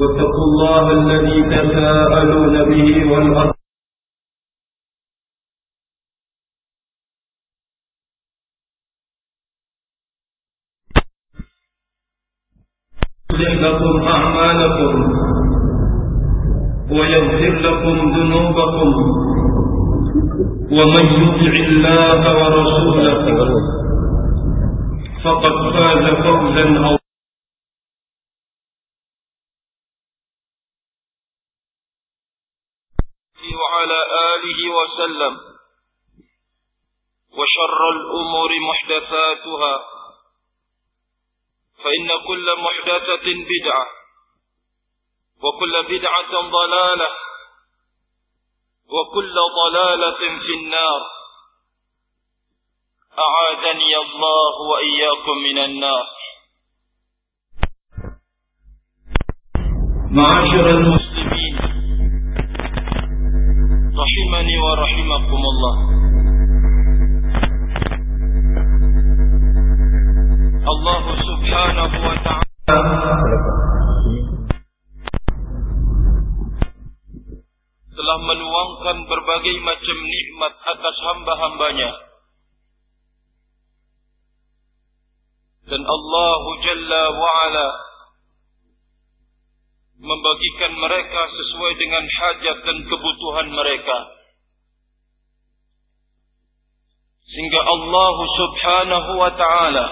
واتقوا الله الذي تساءلون به والأرض يصلح لكم أعمالكم ويغفر لكم ذنوبكم ومن يطع الله ورسوله فقد فاز فوزا وعلى آله وسلم. وشر الأمور محدثاتها. فإن كل محدثة بدعة. وكل بدعة ضلالة. وكل ضلالة في النار. أعاذني الله وإياكم من النار. معاشر المسلمين rahimani wa rahimakumullah Allah subhanahu wa ta'ala telah meluangkan berbagai macam nikmat atas hamba-hambanya. Dan Allah Jalla wa'ala membagikan mereka sesuai dengan hajat dan kebutuhan mereka sehingga Allah subhanahu wa ta'ala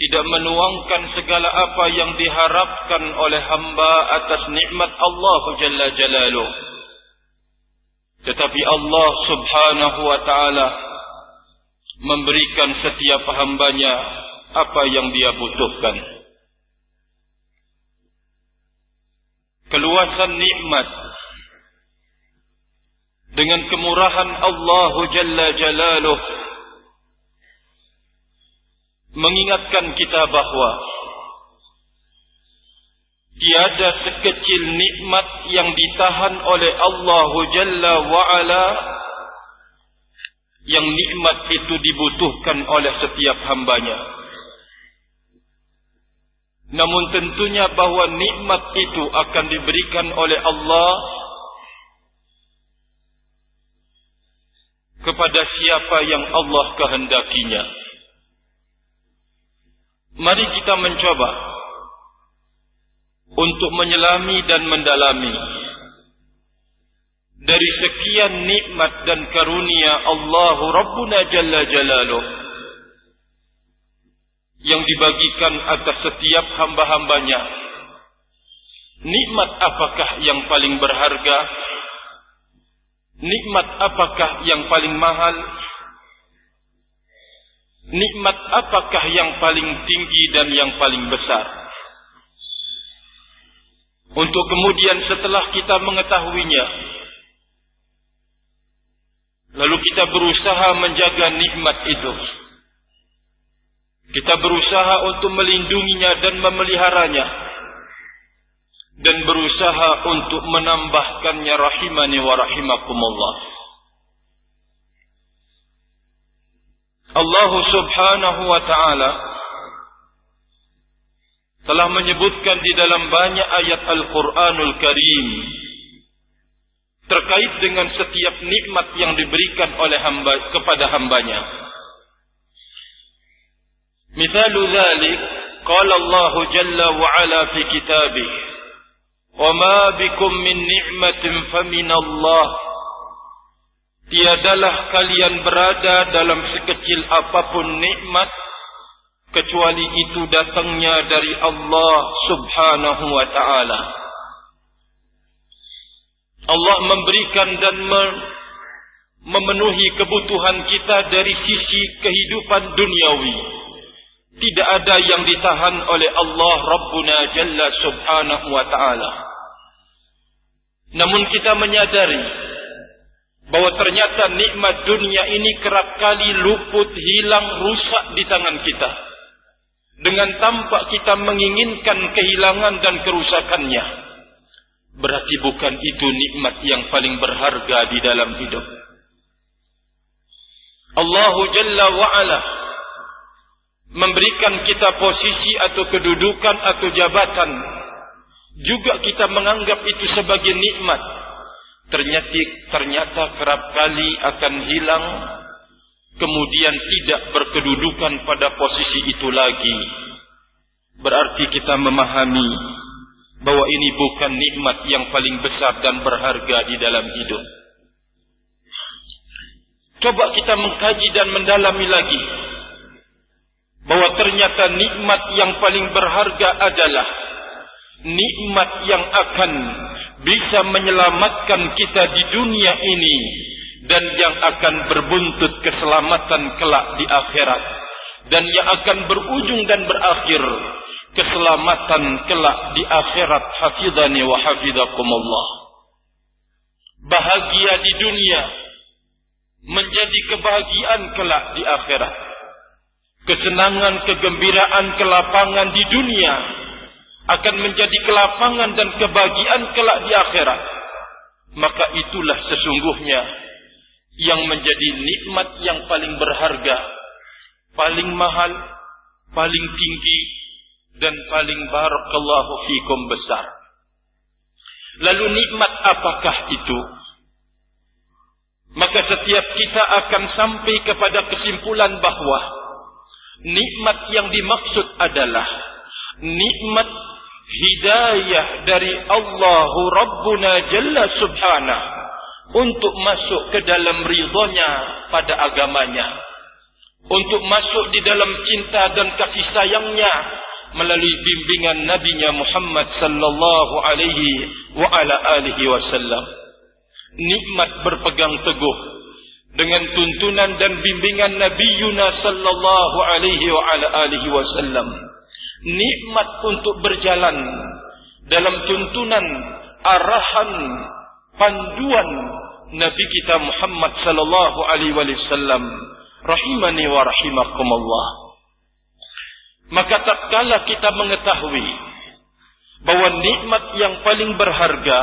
tidak menuangkan segala apa yang diharapkan oleh hamba atas nikmat Allah Jalla Jalaluh. Tetapi Allah Subhanahu wa taala memberikan setiap hambanya apa yang dia butuhkan. Keluasan nikmat dengan kemurahan Allah Jalla Jalaluh mengingatkan kita bahwa tiada sekecil nikmat yang ditahan oleh Allah Jalla wa'ala yang nikmat itu dibutuhkan oleh setiap hambanya. Namun tentunya bahwa nikmat itu akan diberikan oleh Allah kepada siapa yang Allah kehendakinya. Mari kita mencoba untuk menyelami dan mendalami dari sekian nikmat dan karunia Allah Rabbuna Jalla Jalaluh yang dibagikan atas setiap hamba-hambanya. Nikmat apakah yang paling berharga? Nikmat apakah yang paling mahal? Nikmat apakah yang paling tinggi dan yang paling besar? Untuk kemudian setelah kita mengetahuinya, lalu kita berusaha menjaga nikmat itu. Kita berusaha untuk melindunginya dan memeliharanya. Dan berusaha untuk menambahkannya rahimani wa rahimakumullah. Allah subhanahu wa ta'ala telah menyebutkan di dalam banyak ayat Al-Quranul Karim terkait dengan setiap nikmat yang diberikan oleh hamba kepada hambanya. Dhalik, qala Allah Jalla wa Ala fi kitabih, wa ma bikum min ni'matin faminallah Tiadalah kalian berada dalam sekecil apa pun nikmat kecuali itu datangnya dari Allah Subhanahu wa taala. Allah memberikan dan memenuhi kebutuhan kita dari sisi kehidupan duniawi Tidak ada yang ditahan oleh Allah Rabbuna Jalla Subhanahu wa taala. Namun kita menyadari bahwa ternyata nikmat dunia ini kerap kali luput, hilang, rusak di tangan kita. Dengan tampak kita menginginkan kehilangan dan kerusakannya. Berarti bukan itu nikmat yang paling berharga di dalam hidup. Allah Jalla wa'ala memberikan kita posisi atau kedudukan atau jabatan. Juga kita menganggap itu sebagai nikmat. Ternyata ternyata kerap kali akan hilang kemudian tidak berkedudukan pada posisi itu lagi. Berarti kita memahami bahwa ini bukan nikmat yang paling besar dan berharga di dalam hidup. Coba kita mengkaji dan mendalami lagi bahwa ternyata nikmat yang paling berharga adalah nikmat yang akan bisa menyelamatkan kita di dunia ini dan yang akan berbuntut keselamatan kelak di akhirat dan yang akan berujung dan berakhir keselamatan kelak di akhirat. Hafizani wa hafizakumullah. Bahagia di dunia menjadi kebahagiaan kelak di akhirat kesenangan kegembiraan kelapangan di dunia akan menjadi kelapangan dan kebahagiaan kelak di akhirat. Maka itulah sesungguhnya yang menjadi nikmat yang paling berharga, paling mahal, paling tinggi dan paling barakallahu fikum besar. Lalu nikmat apakah itu? Maka setiap kita akan sampai kepada kesimpulan bahwa nikmat yang dimaksud adalah nikmat hidayah dari Allah Rabbuna Jalla Subhanahu untuk masuk ke dalam ridhonya pada agamanya untuk masuk di dalam cinta dan kasih sayangnya melalui bimbingan nabinya Muhammad sallallahu alaihi wa ala alihi wasallam. Nikmat berpegang teguh dengan tuntunan dan bimbingan Nabi Yuna sallallahu alaihi wa ala alihi wasallam. Nikmat untuk berjalan dalam tuntunan arahan panduan Nabi kita Muhammad sallallahu alaihi wasallam. Rahimani wa rahimakumullah. Maka tatkala kita mengetahui bahwa nikmat yang paling berharga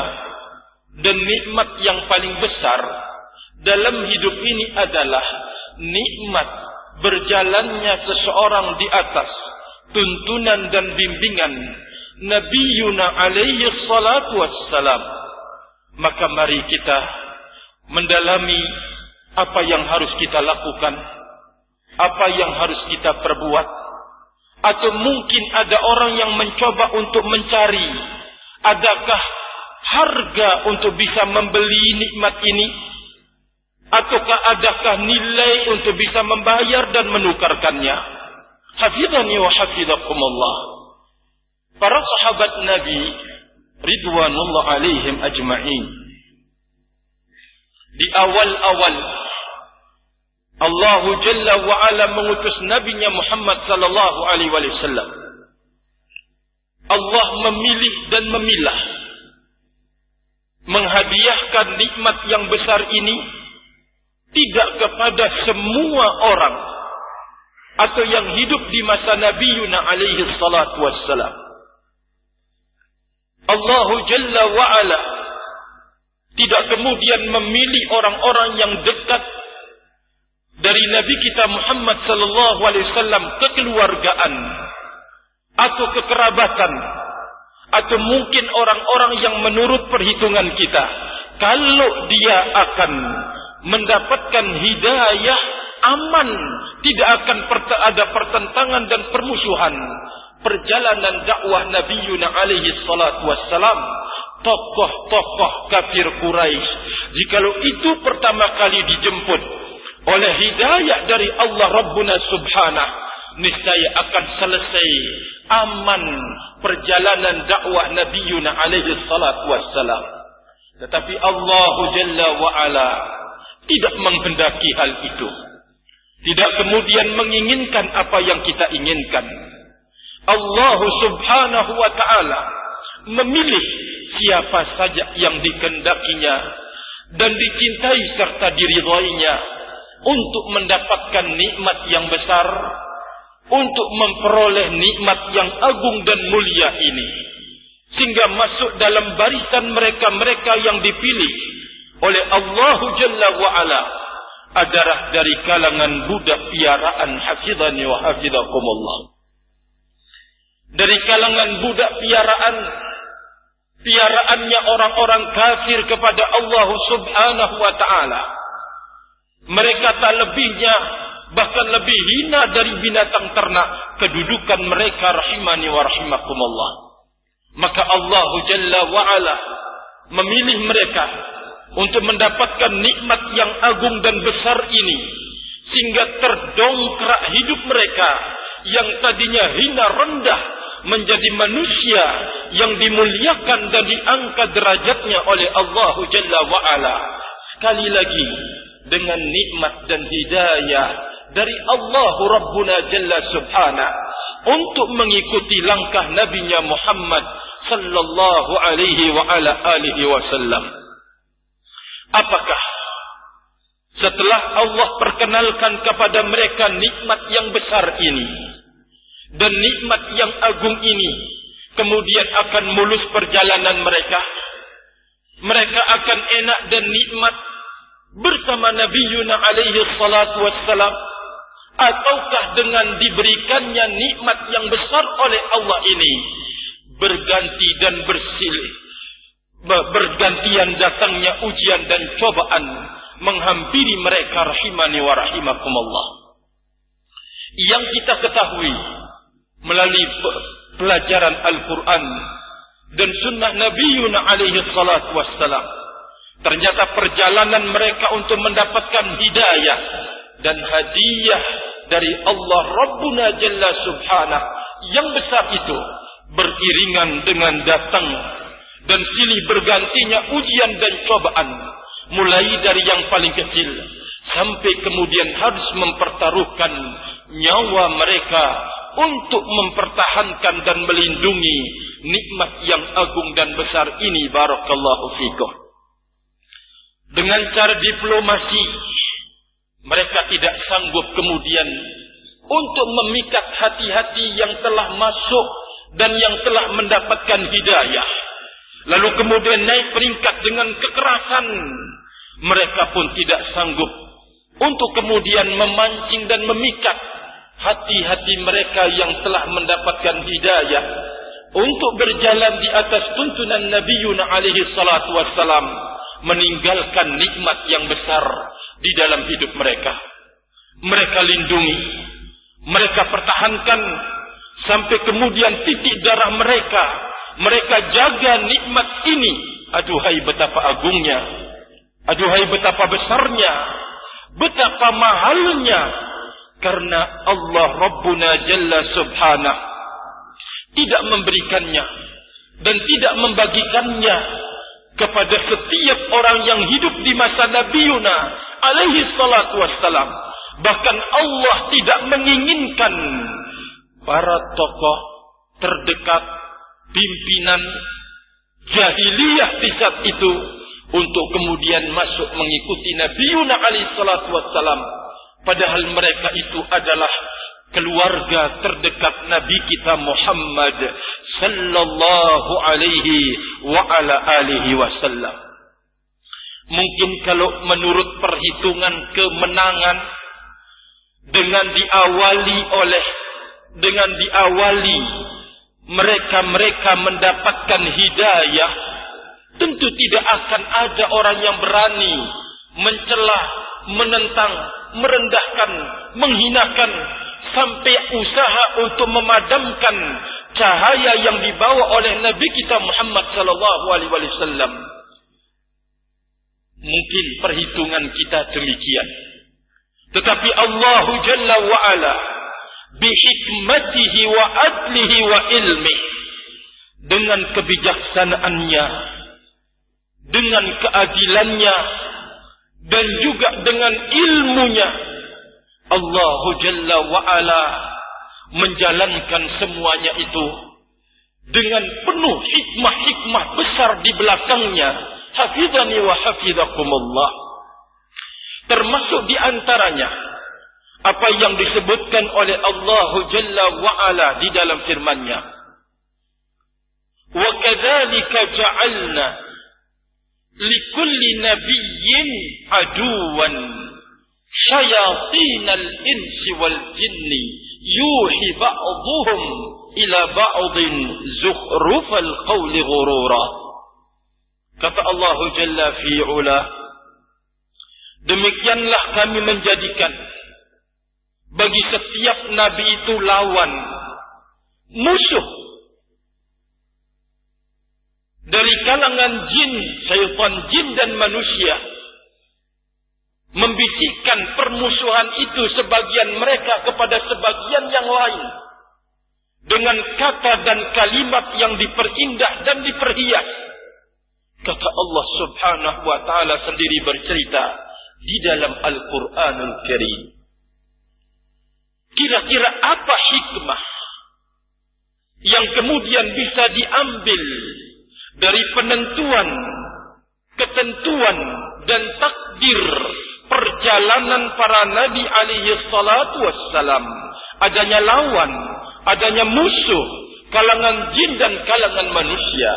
dan nikmat yang paling besar dalam hidup ini adalah nikmat berjalannya seseorang di atas tuntunan dan bimbingan Nabi Yuna alaihi salatu wassalam. Maka mari kita mendalami apa yang harus kita lakukan apa yang harus kita perbuat atau mungkin ada orang yang mencoba untuk mencari adakah harga untuk bisa membeli nikmat ini ataukah adakah nilai untuk bisa membayar dan menukarkannya hafidhani wa hafidhakumullah. Para sahabat Nabi ridwanullah alaihim ajma'in. Di awal-awal Allah Jalla wa Ala mengutus nabinya Muhammad sallallahu alaihi wasallam. Allah memilih dan memilah menghadiahkan nikmat yang besar ini tidak kepada semua orang atau yang hidup di masa Nabi Yuna alaihi salatu wassalam. Allah Jalla wa'ala tidak kemudian memilih orang-orang yang dekat dari Nabi kita Muhammad sallallahu alaihi wasallam kekeluargaan atau kekerabatan atau mungkin orang-orang yang menurut perhitungan kita kalau dia akan mendapatkan hidayah aman, tidak akan ada pertentangan dan permusuhan. Perjalanan dakwah Nabi Yuna alaihi salatu wassalam, tokoh-tokoh kafir Quraisy. Jikalau itu pertama kali dijemput oleh hidayah dari Allah Rabbuna Subhanahu, niscaya akan selesai aman perjalanan dakwah Nabi Yuna alaihi salatu wassalam. Tetapi Allah Jalla wa Ala tidak menghendaki hal itu. Tidak kemudian menginginkan apa yang kita inginkan. Allah subhanahu wa ta'ala memilih siapa saja yang dikendakinya dan dicintai serta diridhoinya untuk mendapatkan nikmat yang besar, untuk memperoleh nikmat yang agung dan mulia ini. Sehingga masuk dalam barisan mereka-mereka yang dipilih oleh Allah Jalla wa'ala adalah dari kalangan budak piaraan hafidhani wa hafidhakumullah. Dari kalangan budak piaraan piaraannya orang-orang kafir kepada Allah Subhanahu wa taala. Mereka tak lebihnya bahkan lebih hina dari binatang ternak kedudukan mereka rahimani wa rahimakumullah. Maka Allah Jalla wa ala memilih mereka untuk mendapatkan nikmat yang agung dan besar ini sehingga terdongkrak hidup mereka yang tadinya hina rendah menjadi manusia yang dimuliakan dan diangkat derajatnya oleh Allah Jalla wa ala. Sekali lagi dengan nikmat dan hidayah dari Allah Rabbuna Jalla Subhana untuk mengikuti langkah Nabi-Nya Muhammad sallallahu alaihi wa ala alihi wasallam. Apakah setelah Allah perkenalkan kepada mereka nikmat yang besar ini dan nikmat yang agung ini kemudian akan mulus perjalanan mereka? Mereka akan enak dan nikmat bersama Nabi Yuna alaihi salatu wassalam ataukah dengan diberikannya nikmat yang besar oleh Allah ini berganti dan bersilih bergantian datangnya ujian dan cobaan menghampiri mereka rahimani wa rahimakumullah. Yang kita ketahui melalui pelajaran Al-Quran dan sunnah Nabi Yuna alaihi salatu wassalam ternyata perjalanan mereka untuk mendapatkan hidayah dan hadiah dari Allah Rabbuna Jalla Subhanah yang besar itu beriringan dengan datang dan silih bergantinya ujian dan cobaan mulai dari yang paling kecil sampai kemudian harus mempertaruhkan nyawa mereka untuk mempertahankan dan melindungi nikmat yang agung dan besar ini barakallahu fikum dengan cara diplomasi mereka tidak sanggup kemudian untuk memikat hati-hati yang telah masuk dan yang telah mendapatkan hidayah. Lalu kemudian naik peringkat dengan kekerasan. Mereka pun tidak sanggup untuk kemudian memancing dan memikat hati-hati mereka yang telah mendapatkan hidayah untuk berjalan di atas tuntunan Nabi Yuna alaihi salatu wassalam meninggalkan nikmat yang besar di dalam hidup mereka. Mereka lindungi, mereka pertahankan sampai kemudian titik darah mereka. Mereka jaga nikmat ini. Aduhai betapa agungnya. Aduhai betapa besarnya. Betapa mahalnya. Karena Allah Rabbuna Jalla Subhanah tidak memberikannya dan tidak membagikannya kepada setiap orang yang hidup di masa Nabi Yuna alaihi salatu wassalam. Bahkan Allah tidak menginginkan para tokoh terdekat pimpinan jahiliyah di saat itu untuk kemudian masuk mengikuti Nabi Yuna alaihi wassalam. Padahal mereka itu adalah keluarga terdekat Nabi kita Muhammad sallallahu alaihi wa ala alihi wasallam. Mungkin kalau menurut perhitungan kemenangan dengan diawali oleh dengan diawali mereka-mereka mendapatkan hidayah tentu tidak akan ada orang yang berani mencela, menentang, merendahkan, menghinakan sampai usaha untuk memadamkan cahaya yang dibawa oleh Nabi kita Muhammad sallallahu alaihi wasallam. Mungkin perhitungan kita demikian. Tetapi Allah Jalla wa ala bihikmatihi wa adlihi wa ilmi. Dengan kebijaksanaannya. Dengan keadilannya. Dan juga dengan ilmunya. Allah Jalla wa'ala menjalankan semuanya itu. Dengan penuh hikmah-hikmah besar di belakangnya. Hafizani wa hafizakumullah. Termasuk di antaranya apa yang disebutkan oleh Allah Jalla wa'ala di dalam firman-Nya. Wa kadzalika ja'alna likulli nabiyyin aduwan syayatin al-insi wal jinni yuhi ba'dhum ila ba'dhin zukhrufal qawli ghurura. Kata Allah Jalla fi'ula Demikianlah kami menjadikan bagi setiap nabi itu lawan, musuh. Dari kalangan jin, syaitan jin dan manusia. Membisikkan permusuhan itu sebagian mereka kepada sebagian yang lain. Dengan kata dan kalimat yang diperindah dan diperhias. Kata Allah subhanahu wa ta'ala sendiri bercerita di dalam Al-Quranul Karim. Kira-kira apa hikmah yang kemudian bisa diambil dari penentuan, ketentuan dan takdir perjalanan para nabi alaihi salatu wassalam. Adanya lawan, adanya musuh, kalangan jin dan kalangan manusia.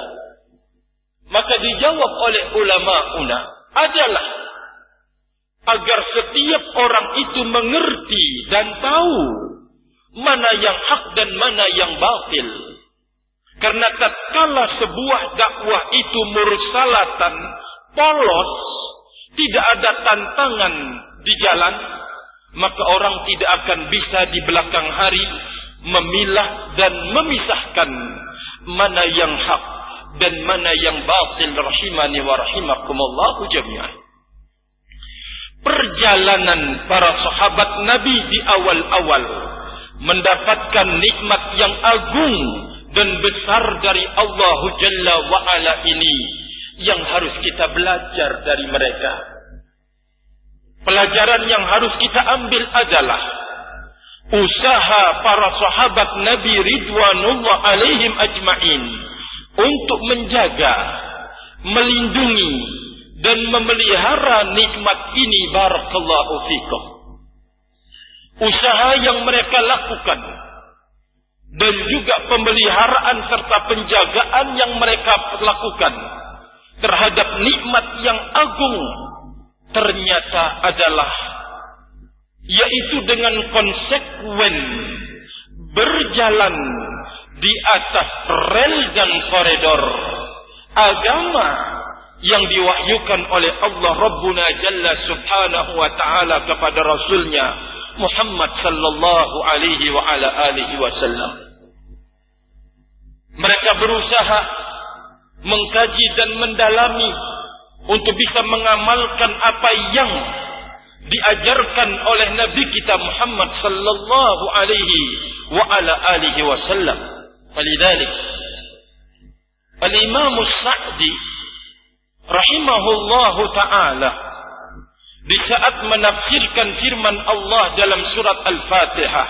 Maka dijawab oleh ulama una adalah agar setiap orang itu mengerti dan tahu mana yang hak dan mana yang batil. Karena tatkala sebuah dakwah itu mursalatan, polos, tidak ada tantangan di jalan, maka orang tidak akan bisa di belakang hari memilah dan memisahkan mana yang hak dan mana yang batil rahimani wa rahimakumullahu jami'an perjalanan para sahabat Nabi di awal-awal mendapatkan nikmat yang agung dan besar dari Allah Jalla wa Ala ini yang harus kita belajar dari mereka. Pelajaran yang harus kita ambil adalah usaha para sahabat Nabi Ridwanullah alaihim ajma'in untuk menjaga, melindungi, dan memelihara nikmat ini barakallahu fikum. Usaha yang mereka lakukan dan juga pemeliharaan serta penjagaan yang mereka lakukan terhadap nikmat yang agung ternyata adalah yaitu dengan konsekuen berjalan di atas rel dan koridor agama yang diwahyukan oleh Allah Rabbuna Jalla Subhanahu wa taala kepada rasulnya Muhammad sallallahu alaihi wa ala alihi wasallam. Mereka berusaha mengkaji dan mendalami untuk bisa mengamalkan apa yang diajarkan oleh Nabi kita Muhammad sallallahu alaihi wa ala alihi wasallam. Falidalik Al-Imam Sa'di rahimahullahu taala. Di saat menafsirkan firman Allah dalam surat Al-Fatihah.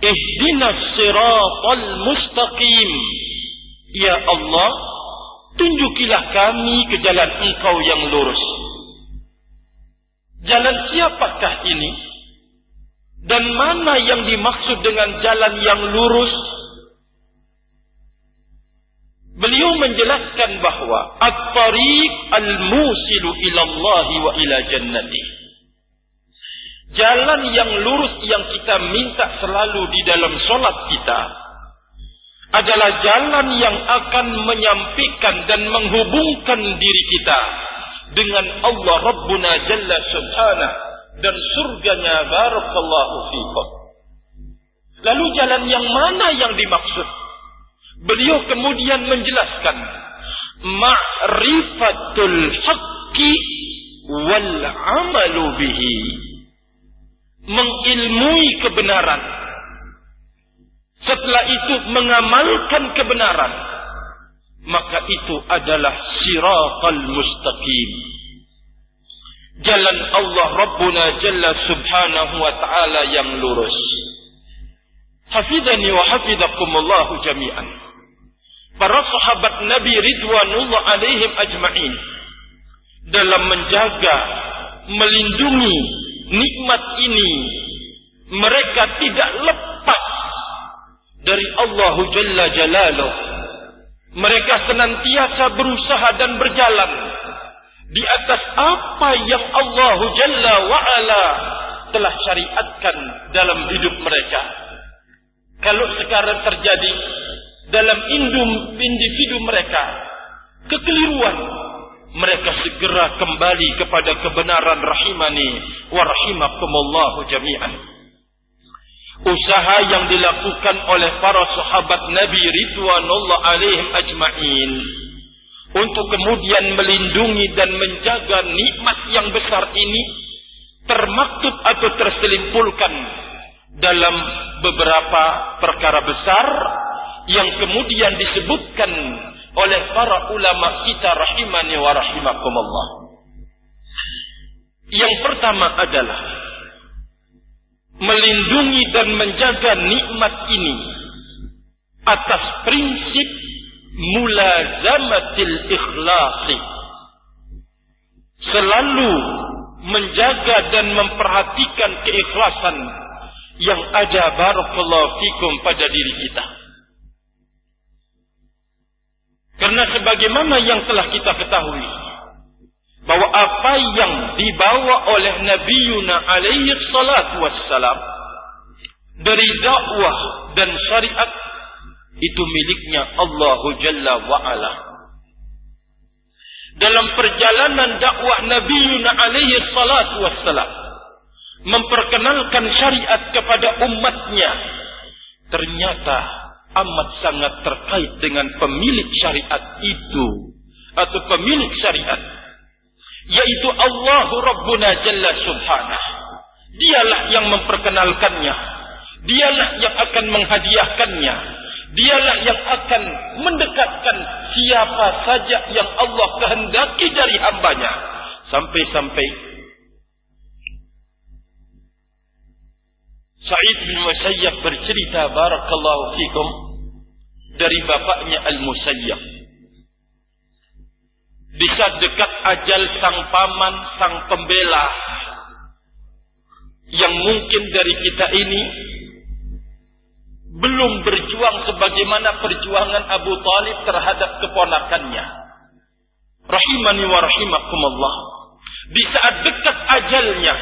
Ihdinas siratal mustaqim. Ya Allah tunjukilah kami ke jalan Engkau yang lurus. Jalan siapakah ini? Dan mana yang dimaksud dengan jalan yang lurus Beliau menjelaskan bahwa at-tariq al-musilu ila wa ila jannati. Jalan yang lurus yang kita minta selalu di dalam solat kita adalah jalan yang akan menyampaikan dan menghubungkan diri kita dengan Allah Rabbuna Jalla Subhanahu dan surganya barakallahu fikum. Lalu jalan yang mana yang dimaksud? Beliau kemudian menjelaskan ma'rifatul haqqi wal amalu bihi. Mengilmui kebenaran. Setelah itu mengamalkan kebenaran. Maka itu adalah siratal mustaqim. jalan Allah Rabbuna Jalla Subhanahu wa taala yang lurus. Hafidhani wa hafidhakumullah jami'an. Para sahabat Nabi ridwanullah alaihim ajma'in dalam menjaga, melindungi nikmat ini mereka tidak lepas dari Allah Jalla Jalaluh. Mereka senantiasa berusaha dan berjalan di atas apa yang Allah Jalla wa'ala telah syariatkan dalam hidup mereka. Kalau sekarang terjadi dalam individu mereka kekeliruan, mereka segera kembali kepada kebenaran rahimani wa rahimakumullahu jami'an. Usaha yang dilakukan oleh para sahabat Nabi Ridwanullah alaihim ajma'in untuk kemudian melindungi dan menjaga nikmat yang besar ini termaktub atau terselimpulkan dalam beberapa perkara besar yang kemudian disebutkan oleh para ulama kita rahimani wa rahimakumullah. Yang pertama adalah melindungi dan menjaga nikmat ini atas prinsip mulazamatil ikhlasi selalu menjaga dan memperhatikan keikhlasan yang ada barakallahu fikum pada diri kita karena sebagaimana yang telah kita ketahui bahwa apa yang dibawa oleh Nabi Yuna alaihi salatu wassalam dari dakwah dan syariat itu miliknya Allah Jalla wa'ala. Dalam perjalanan dakwah Nabi Yuna alaihi salatu wassalam. Memperkenalkan syariat kepada umatnya. Ternyata amat sangat terkait dengan pemilik syariat itu. Atau pemilik syariat. Yaitu Allah Rabbuna Jalla Subhanah. Dialah yang memperkenalkannya. Dialah yang akan menghadiahkannya Dialah yang akan mendekatkan siapa saja yang Allah kehendaki dari hambanya. Sampai-sampai Sa'id bin Musayyab bercerita barakallahu fikum dari bapaknya Al-Musayyab. Di saat dekat ajal sang paman, sang pembela yang mungkin dari kita ini belum berjuang sebagaimana perjuangan Abu Talib terhadap keponakannya. Rahimani wa rahimakumullah. Di saat dekat ajalnya,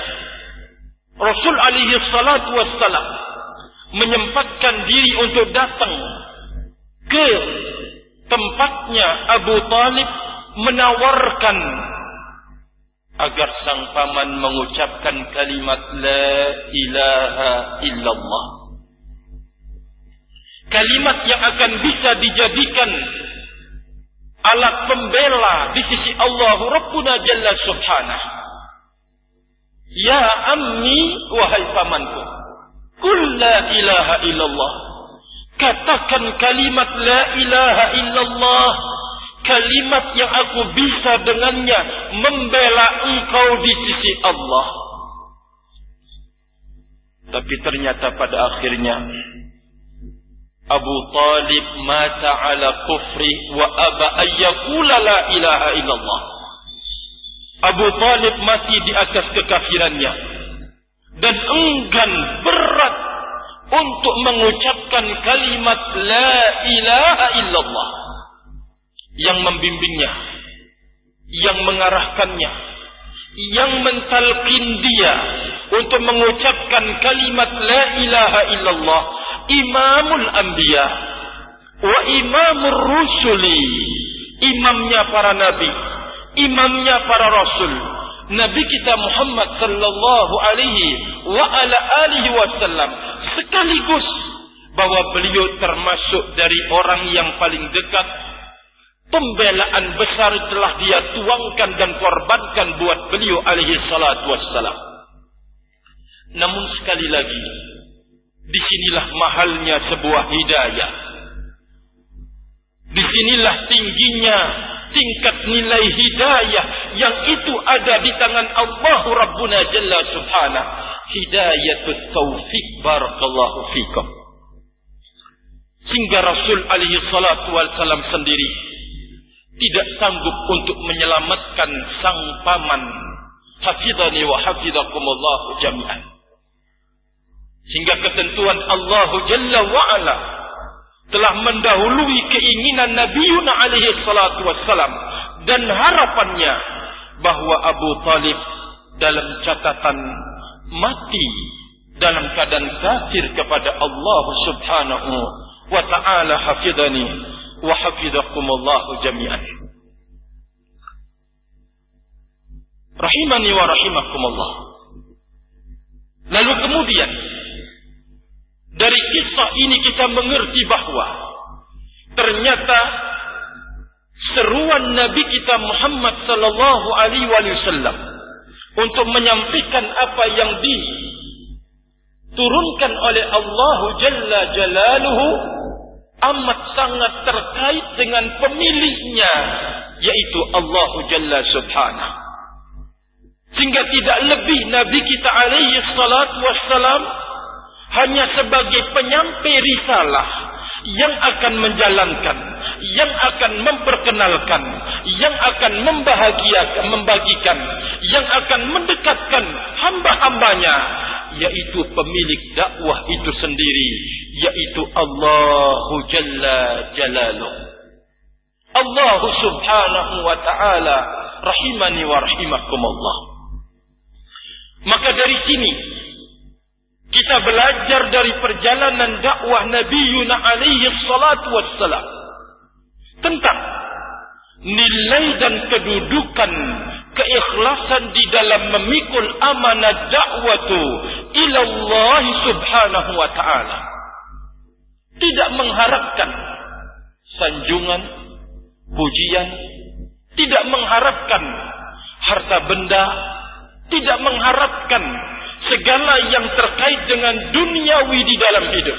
Rasul alaihi salatu wassalam menyempatkan diri untuk datang ke tempatnya Abu Talib menawarkan agar sang paman mengucapkan kalimat la ilaha illallah kalimat yang akan bisa dijadikan alat pembela di sisi Allah Rabbuna Jalla Subhanah. Ya ammi wahai pamanku. Kul la ilaha illallah. Katakan kalimat la ilaha illallah. Kalimat yang aku bisa dengannya membela engkau di sisi Allah. Tapi ternyata pada akhirnya Abu Talib mata ala kufri wa aba ayyakula la ilaha illallah. Abu Talib mati di atas kekafirannya. Dan enggan berat untuk mengucapkan kalimat la ilaha illallah. Yang membimbingnya. Yang mengarahkannya. Yang mentalkin dia untuk mengucapkan kalimat la ilaha illallah imamul anbiya wa imamur rusuli imamnya para nabi imamnya para rasul. Nabi kita Muhammad sallallahu alaihi wa ala alihi wasallam. Sekaligus bahwa beliau termasuk dari orang yang paling dekat. Pembelaan besar telah dia tuangkan dan korbankan buat beliau alaihi salatu wassalam. Namun sekali lagi Di sinilah mahalnya sebuah hidayah. Di sinilah tingginya tingkat nilai hidayah yang itu ada di tangan Allah Rabbuna Jalla Subhanahu. Hidayatut taufik barakallahu fikum. Sehingga Rasul alaihi salatu wassalam sendiri tidak sanggup untuk menyelamatkan sang paman hafidhani wa hafidhakumullah jami'an. Sehingga ketentuan Allah Jalla wa ala telah mendahului keinginan Nabi Yuna alaihi salatu wassalam dan harapannya bahwa Abu Talib dalam catatan mati dalam keadaan kafir kepada Allah subhanahu wa ta'ala hafidhani wa hafidhakumullahu jami'an. Rahimani wa rahimakumullah. Lalu kemudian dari kisah ini kita mengerti bahwa ternyata seruan Nabi kita Muhammad sallallahu alaihi wasallam untuk menyampaikan apa yang diturunkan oleh Allah Jalla Jalaluhu amat sangat terkait dengan pemiliknya yaitu Allah Jalla Subhanahu. Sehingga tidak lebih Nabi kita alaihi salatu wassalam hanya sebagai penyampai risalah yang akan menjalankan, yang akan memperkenalkan, yang akan membahagiakan, membagikan, yang akan mendekatkan hamba-hambanya, yaitu pemilik dakwah itu sendiri, yaitu Allahu Jalla Jalaluh. Subhanahu wa taala rahimani wa. Maka dari sini kita belajar dari perjalanan dakwah Nabi Yuna alaihi salatu wassalam. Tentang nilai dan kedudukan keikhlasan di dalam memikul amanah dakwatu ila Allah subhanahu wa ta'ala. Tidak mengharapkan sanjungan, pujian, tidak mengharapkan harta benda, tidak mengharapkan segala yang terkait dengan duniawi di dalam hidup.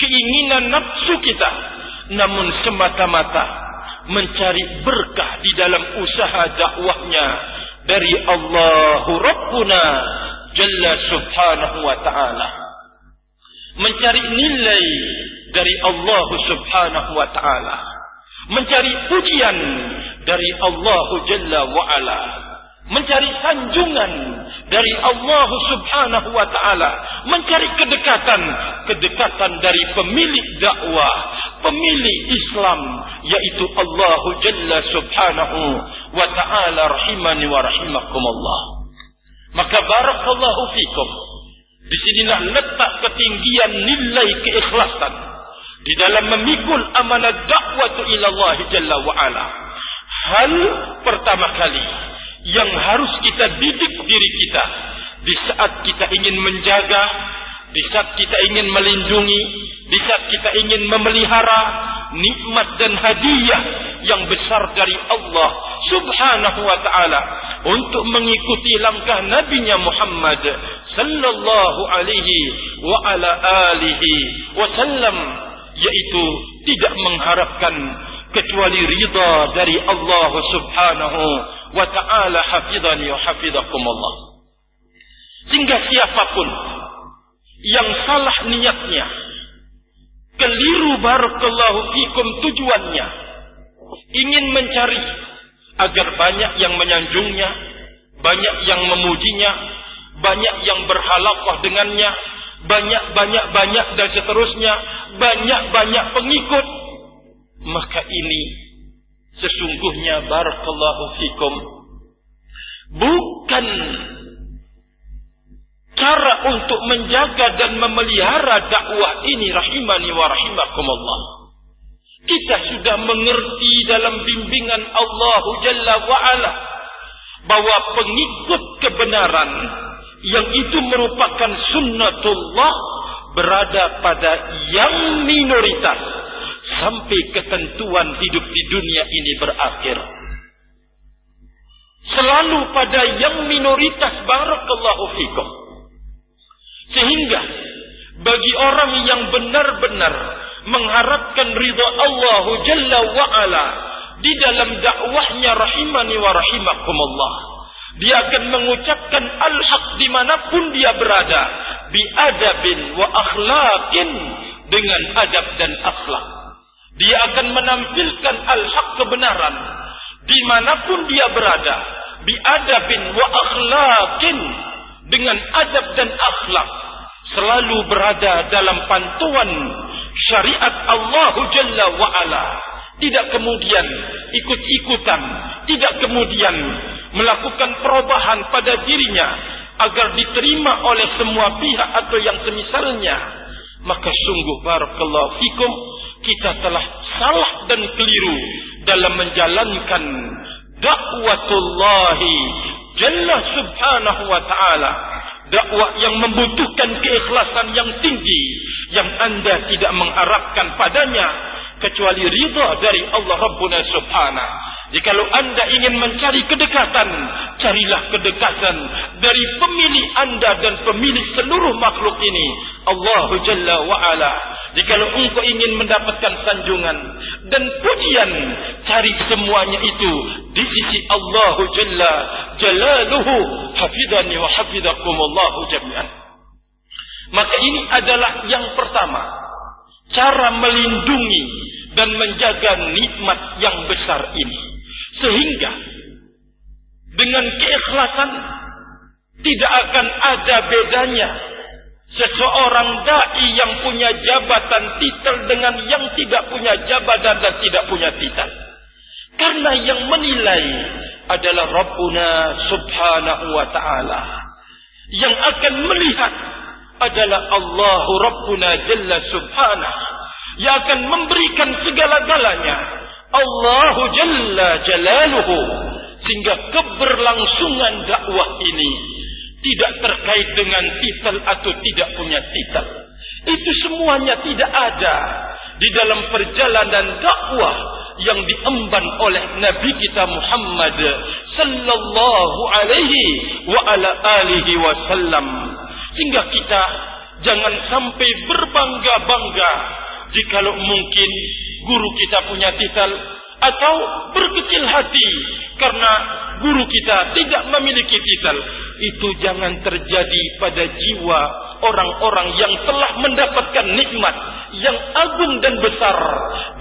Keinginan nafsu kita. Namun semata-mata mencari berkah di dalam usaha dakwahnya dari Allahu Rabbuna Jalla Subhanahu wa Ta'ala. Mencari nilai dari Allah Subhanahu wa Ta'ala. Mencari pujian dari Allahu Jalla wa Ala mencari sanjungan dari Allah Subhanahu wa taala, mencari kedekatan, kedekatan dari pemilik dakwah, pemilik Islam yaitu Allah Jalla Subhanahu wa taala rahimani wa rahimakumullah. Maka barakallahu fikum. Di sinilah letak ketinggian nilai keikhlasan di dalam memikul amanah dakwah ila Allah Jalla wa ala. Hal pertama kali yang harus kita didik diri kita. Di saat kita ingin menjaga, di saat kita ingin melindungi, di saat kita ingin memelihara nikmat dan hadiah yang besar dari Allah Subhanahu wa taala untuk mengikuti langkah nabinya Muhammad sallallahu alaihi wa ala alihi wasallam yaitu tidak mengharapkan kecuali ridha dari Allah Subhanahu wa ta'ala hafidhani wa hafidhakumullah. Sehingga siapa pun yang salah niatnya, keliru barakallahu fikum tujuannya, ingin mencari agar banyak yang menyanjungnya, banyak yang memujinya, banyak yang berhalaqah dengannya, banyak-banyak-banyak dan seterusnya, banyak-banyak pengikut, maka ini sesungguhnya barakallahu fikum bukan cara untuk menjaga dan memelihara dakwah ini rahimani wa rahimakumullah. Kita sudah mengerti dalam bimbingan Allah Jalla wa ala bahwa pengikut kebenaran yang itu merupakan sunnatullah berada pada yang minoritas sampai ketentuan hidup di dunia ini berakhir. Selalu pada yang minoritas barakallahu fikum. Sehingga bagi orang yang benar-benar mengharapkan ridha Allah Jalla wa ala di dalam dakwahnya rahimani wa rahimakumullah. Dia akan mengucapkan al-haq di mana pun dia berada. Biadabin wa akhlaqin. Dengan adab dan akhlak. Dia akan menampilkan al-haq kebenaran. Di mana pun dia berada. Biadabin wa akhlaqin. Dengan adab dan akhlak. Selalu berada dalam pantuan syariat Allah Jalla wa'ala. Tidak kemudian ikut-ikutan. Tidak kemudian melakukan perubahan pada dirinya. Agar diterima oleh semua pihak atau yang semisalnya. Maka sungguh barakallahu fikum. Kita telah salah dan keliru dalam menjalankan dakwatullahi jalla subhanahu wa ta'ala dakwah yang membutuhkan keikhlasan yang tinggi yang anda tidak mengharapkan padanya kecuali ridha dari Allah Rabbuna Subhanahu. Jikalau anda ingin mencari kedekatan, carilah kedekatan dari pemilik anda dan pemilik seluruh makhluk ini, Allah Jalla wa Ala. Jikalau engkau ingin mendapatkan sanjungan dan pujian, cari semuanya itu di sisi Allah Jalla Jalaluhu. Hafidhani wa hafidhakumullahu jami'an. Maka ini adalah yang pertama. Cara melindungi dan menjaga nikmat yang besar ini. Sehingga dengan keikhlasan tidak akan ada bedanya seseorang dai yang punya jabatan titel dengan yang tidak punya jabatan dan tidak punya titel. Karena yang menilai adalah Rabbuna subhanahu wa ta'ala. Yang akan melihat adalah Allah Rabbuna Jalla Subhanahu yang akan memberikan segala-galanya. Allah Jalla Jalaluhu sehingga keberlangsungan dakwah ini tidak terkait dengan titel atau tidak punya titel. Itu semuanya tidak ada di dalam perjalanan dakwah yang diemban oleh Nabi kita Muhammad sallallahu alaihi wa ala alihi wasallam. Sehingga kita jangan sampai berbangga-bangga jikalau mungkin guru kita punya titel atau berkecil hati karena guru kita tidak memiliki titel. Itu jangan terjadi pada jiwa orang-orang yang telah mendapatkan nikmat yang agung dan besar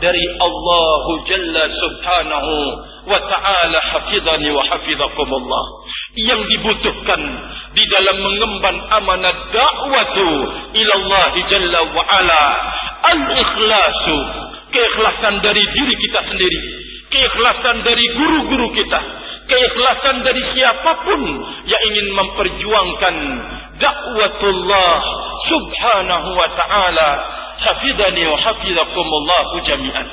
dari Allah Jalla Subhanahu wa taala hafizani wa hafizakumullah yang dibutuhkan di dalam mengemban amanat dakwatu ila Allah Jalla wa ala. Al-ikhlasu keikhlasan dari diri kita sendiri keikhlasan dari guru-guru kita keikhlasan dari siapa pun yang ingin memperjuangkan dakwatullah subhanahu wa ta'ala. Hafidhani wa hafidhakumullah jami'an.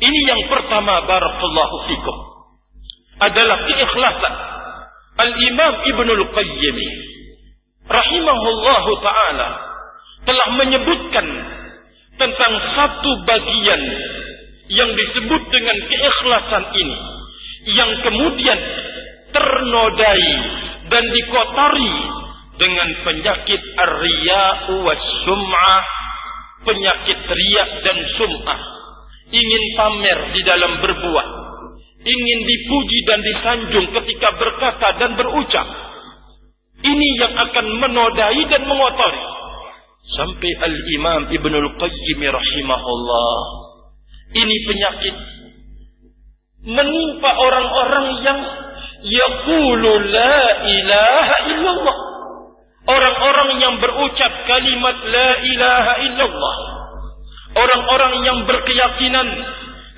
Ini yang pertama barakallahu fikum adalah keikhlasan Al-Imam Ibnul Qayyim rahimahullahu taala telah menyebutkan tentang satu bagian yang disebut dengan keikhlasan ini yang kemudian ternodai dan dikotori dengan penyakit ar-riya'u was-sum'ah, penyakit riak dan sum'ah. Ingin pamer di dalam berbuat, ingin dipuji dan disanjung ketika berkata dan berucap. Ini yang akan menodai dan mengotori. Sampai Al-Imam Ibnul Qayyim rahimahullah. Ini penyakit menimpa orang-orang yang yaqulu la ilaha illallah. Orang-orang yang berucap kalimat la ilaha illallah. Orang-orang yang berkeyakinan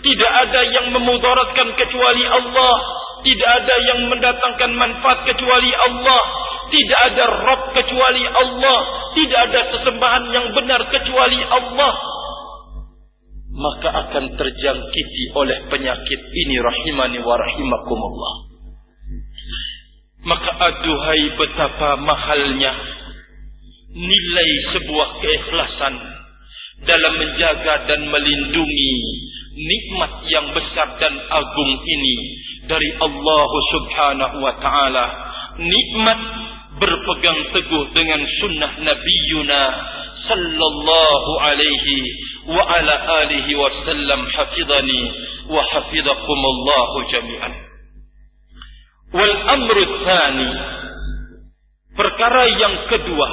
tidak ada yang memudaratkan kecuali Allah, tidak ada yang mendatangkan manfaat kecuali Allah, tidak ada Rabb kecuali Allah, tidak ada sesembahan yang benar kecuali Allah. Maka akan terjangkiti oleh penyakit ini rahimani wa rahimakumullah. Maka aduhai betapa mahalnya nilai sebuah keikhlasan dalam menjaga dan melindungi nikmat yang besar dan agung ini dari Allah Subhanahu wa taala. Nikmat berpegang teguh dengan sunnah Nabi Yuna sallallahu alaihi wa ala alihi wasallam hafidhani wa hafizakumullahu jami'an. Wal amru tsani perkara yang kedua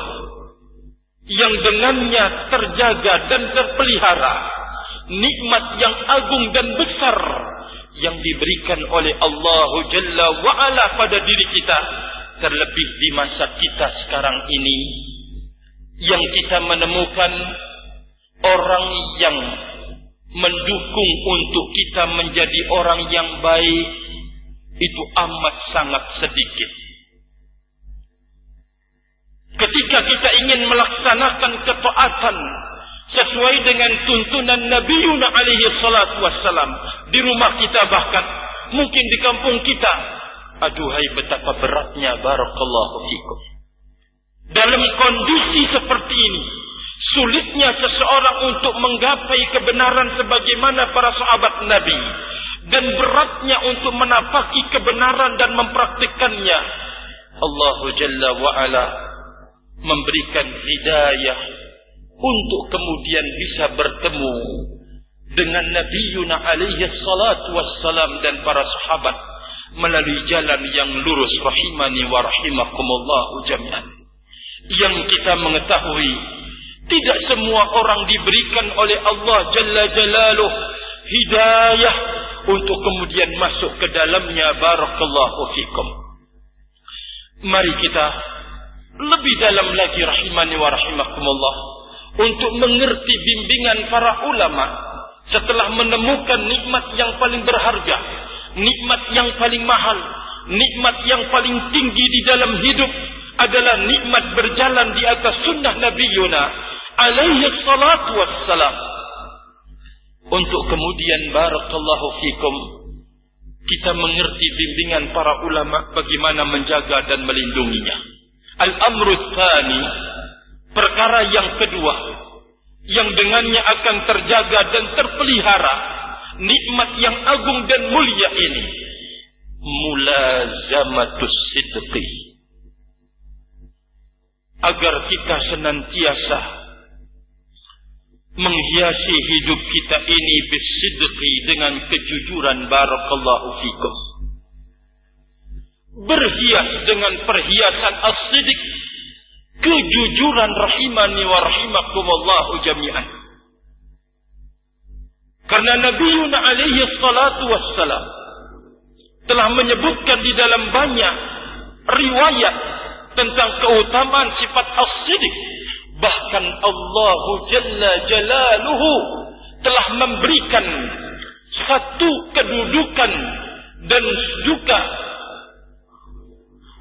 yang dengannya terjaga dan terpelihara nikmat yang agung dan besar yang diberikan oleh Allah Jalla wa Ala pada diri kita terlebih di masa kita sekarang ini yang kita menemukan orang yang mendukung untuk kita menjadi orang yang baik itu amat sangat sedikit. Ketika kita ingin melaksanakan ketaatan sesuai dengan tuntunan Nabi Yuna alaihi salatu wassalam. Di rumah kita bahkan mungkin di kampung kita. Aduhai betapa beratnya barakallahu fikum. Dalam kondisi seperti ini sulitnya seseorang untuk menggapai kebenaran sebagaimana para sahabat Nabi. Dan beratnya untuk menapaki kebenaran dan mempraktikkannya Allah Jalla wa ala memberikan hidayah untuk kemudian bisa bertemu dengan Nabi Yuna alaihi salatu wassalam dan para sahabat melalui jalan yang lurus rahimani wa rahimakumullah jami'an. Yang kita mengetahui tidak semua orang diberikan oleh Allah Jalla Jalaluh hidayah untuk kemudian masuk ke dalamnya barakallahu fikum. Mari kita lebih dalam lagi rahimani wa rahimakumullah untuk mengerti bimbingan para ulama setelah menemukan nikmat yang paling berharga, nikmat yang paling mahal, nikmat yang paling tinggi di dalam hidup adalah nikmat berjalan di atas sunnah Nabi Yuna alaihi salatu wassalam. Untuk kemudian barakallahu fikum kita mengerti bimbingan para ulama bagaimana menjaga dan melindunginya. Al-amru tsani Perkara yang kedua yang dengannya akan terjaga dan terpelihara nikmat yang agung dan mulia ini mulazamatus sidqi. Agar kita senantiasa menghiasi hidup kita ini bisidqi dengan kejujuran barakallahu fikum. Berhias dengan perhiasan as-sidq kejujuran rahimani wa rahimakumullahu jami'an. Karena Nabi Yuna alaihi salatu wassalam telah menyebutkan di dalam banyak riwayat tentang keutamaan sifat as-sidik. Bahkan Allah Jalla Jalaluhu telah memberikan satu kedudukan dan juga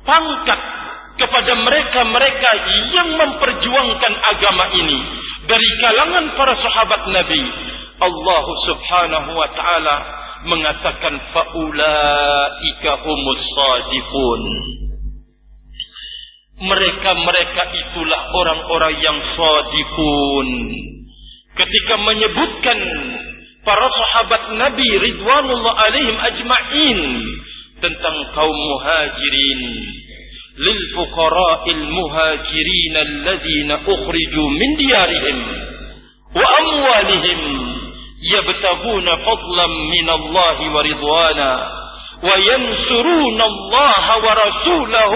pangkat kepada mereka-mereka yang memperjuangkan agama ini. Dari kalangan para sahabat Nabi Allah Subhanahu wa taala mengatakan faulaika humus sadiqun. Mereka-mereka itulah orang-orang yang sadiqun. Ketika menyebutkan para sahabat Nabi ridwanullah alaihim ajma'in tentang kaum muhajirin للفقراء المهاجرين الذين أخرجوا من ديارهم وأموالهم يبتغون فضلا من الله ورضوانا وينصرون الله ورسوله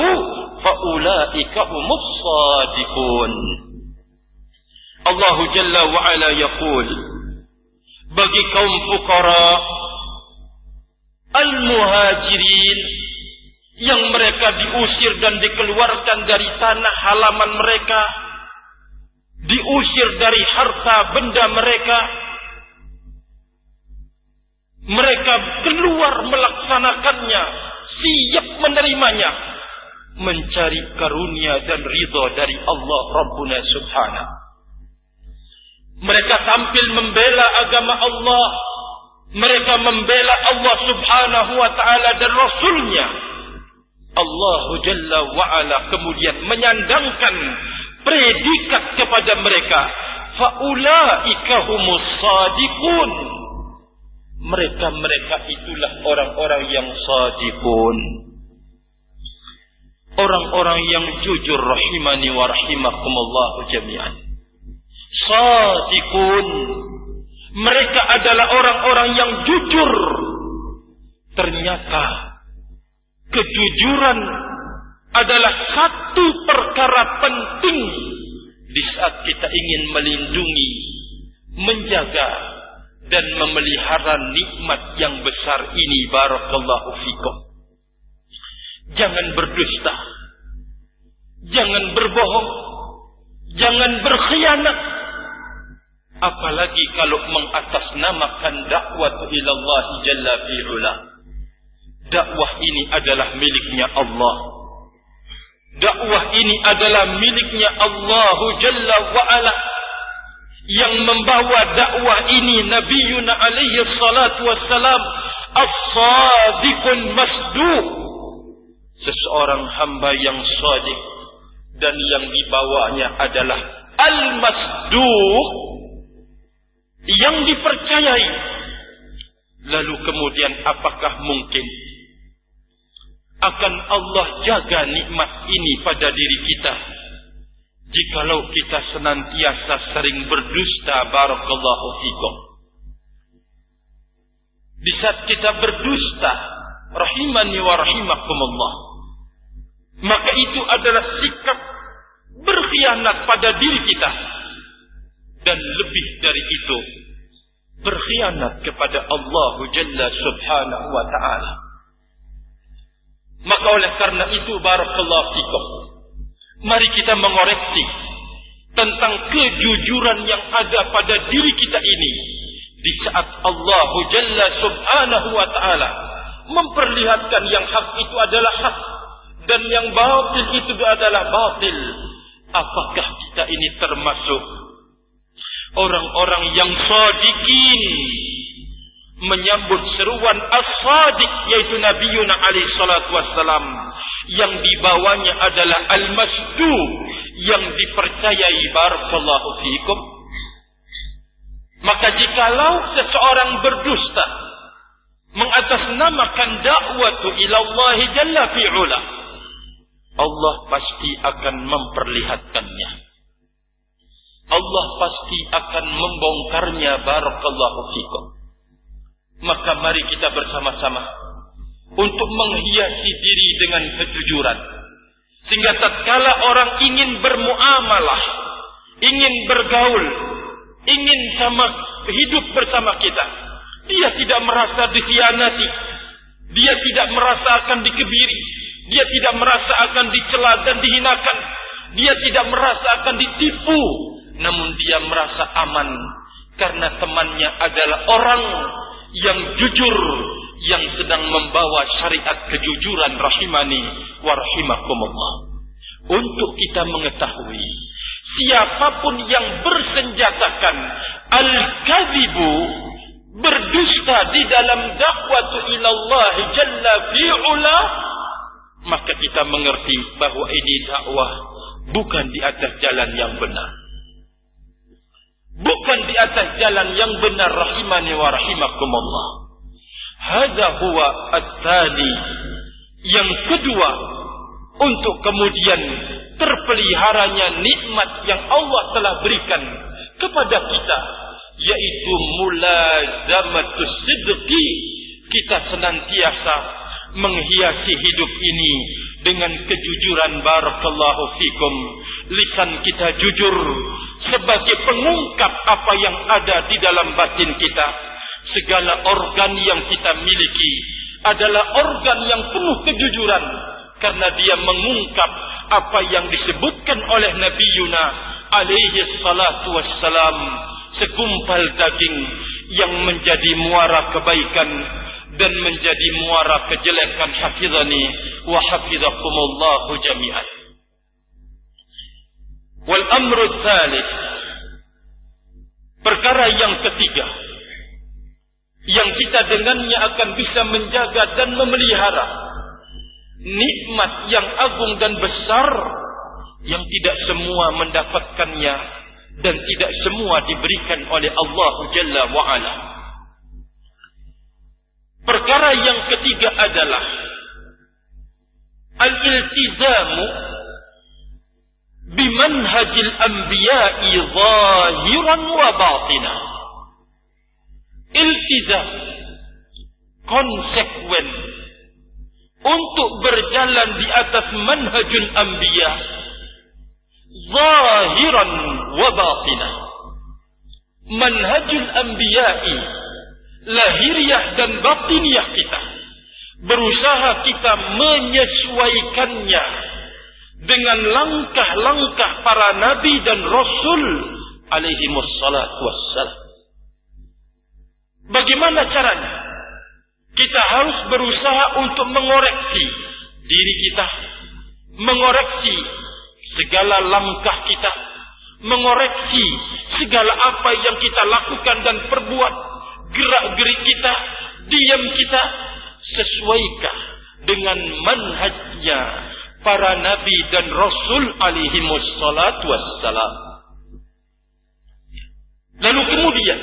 فأولئك هم الصادقون. الله جل وعلا يقول fukara al-muhajirin yang mereka diusir dan dikeluarkan dari tanah halaman mereka, diusir dari harta benda mereka, mereka keluar melaksanakannya, siap menerimanya, mencari karunia dan ridha dari Allah Rabbuna Subhanahu. Mereka tampil membela agama Allah, mereka membela Allah Subhanahu wa taala dan rasulnya Allah Jalla wa'ala kemudian menyandangkan predikat kepada mereka. Fa'ulaika humus sadiqun. Mereka-mereka itulah orang-orang yang sadiqun. Orang-orang yang jujur rahimani wa rahimakumullahu jami'an. Sadiqun. Mereka adalah orang-orang yang jujur. Ternyata kejujuran adalah satu perkara penting di saat kita ingin melindungi, menjaga dan memelihara nikmat yang besar ini barakallahu fikum. Jangan berdusta. Jangan berbohong. Jangan berkhianat. Apalagi kalau mengatasnamakan dakwah ilallah jalla fi'ula. Dakwah ini adalah miliknya Allah. Dakwah ini adalah miliknya Allah jalla wa'ala. Yang membawa dakwah ini Nabi Yuna alaihi salatu wassalam. As-sadiqun masduq. Seseorang hamba yang sadiq. Dan yang dibawanya adalah Al-Masduq yang dipercayai. Lalu kemudian apakah mungkin akan Allah jaga nikmat ini pada diri kita? Jikalau kita senantiasa sering berdusta barakallahu fikum. Di saat kita berdusta, rahimani wa rahimakumullah. Maka itu adalah sikap berkhianat pada diri kita. Dan lebih dari itu, berkhianat kepada Allah Jalla Subhanahu wa taala. Maka oleh karena itu barakallahu fikum. Mari kita mengoreksi tentang kejujuran yang ada pada diri kita ini di saat Allah Jalla Subhanahu wa taala memperlihatkan yang hak itu adalah hak dan yang batil itu adalah batil. Apakah kita ini termasuk orang-orang yang sadiqin menyambut seruan as-sadiq yaitu Nabi alaihi salatu wassalam. Yang dibawanya adalah al-masdu yang dipercayai barakallahu fiikum. Maka jikalau seseorang berdusta mengatasnamakan dakwah ila Allah jalla fi'ula Allah pasti akan memperlihatkannya. Allah pasti akan membongkarnya barakallahu fikum. Maka mari kita bersama-sama untuk menghiasi diri dengan kejujuran. Sehingga tatkala orang ingin bermuamalah, ingin bergaul, ingin sama hidup bersama kita, dia tidak merasa dikhianati, dia tidak merasa akan dikebiri, dia tidak merasa akan dicela dan dihinakan, dia tidak merasa akan ditipu, namun dia merasa aman karena temannya adalah orang yang jujur yang sedang membawa syariat kejujuran rahimani wa rahimakumullah. Untuk kita mengetahui siapapun yang bersenjatakan al-kadzibu berdusta di dalam dakwah ilallah jalla fi'ula maka kita mengerti bahwa ini dakwah bukan di atas jalan yang benar bukan di atas jalan yang benar rahimani wa rahimakumullah. Hadza huwa at-tali. Yang kedua, untuk kemudian terpeliharanya nikmat yang Allah telah berikan kepada kita yaitu mulazamatus sidqi kita senantiasa menghiasi hidup ini dengan kejujuran barakallahu fikum lisan kita jujur sebagai pengungkap apa yang ada di dalam batin kita. Segala organ yang kita miliki adalah organ yang penuh kejujuran karena dia mengungkap apa yang disebutkan oleh Nabi Yuna alaihi salatu wassalam segumpal daging yang menjadi muara kebaikan dan menjadi muara kejelekan hafizani wa hafizakumullahu jami'an Wal amru thalith. Perkara yang ketiga. Yang kita dengannya akan bisa menjaga dan memelihara. Nikmat yang agung dan besar. Yang tidak semua mendapatkannya. Dan tidak semua diberikan oleh Allah Jalla wa'ala. Perkara yang ketiga adalah. Al-iltizamu bimanhajil anbiya'i zahiran wa batina. Iltizam konsekuen untuk berjalan di atas manhajul anbiya zahiran wa batinah manhajul anbiya'i lahiriah dan batiniah kita berusaha kita menyesuaikannya dengan langkah-langkah para nabi dan rasul alaihi wassalatu wassalam. Bagaimana caranya? Kita harus berusaha untuk mengoreksi diri kita mengoreksi segala langkah kita mengoreksi segala apa yang kita lakukan dan perbuat, gerak-gerik kita, diam kita, sesuaikah dengan manhajnya para nabi dan rasul alaihi wassalatu wassalam. Lalu kemudian,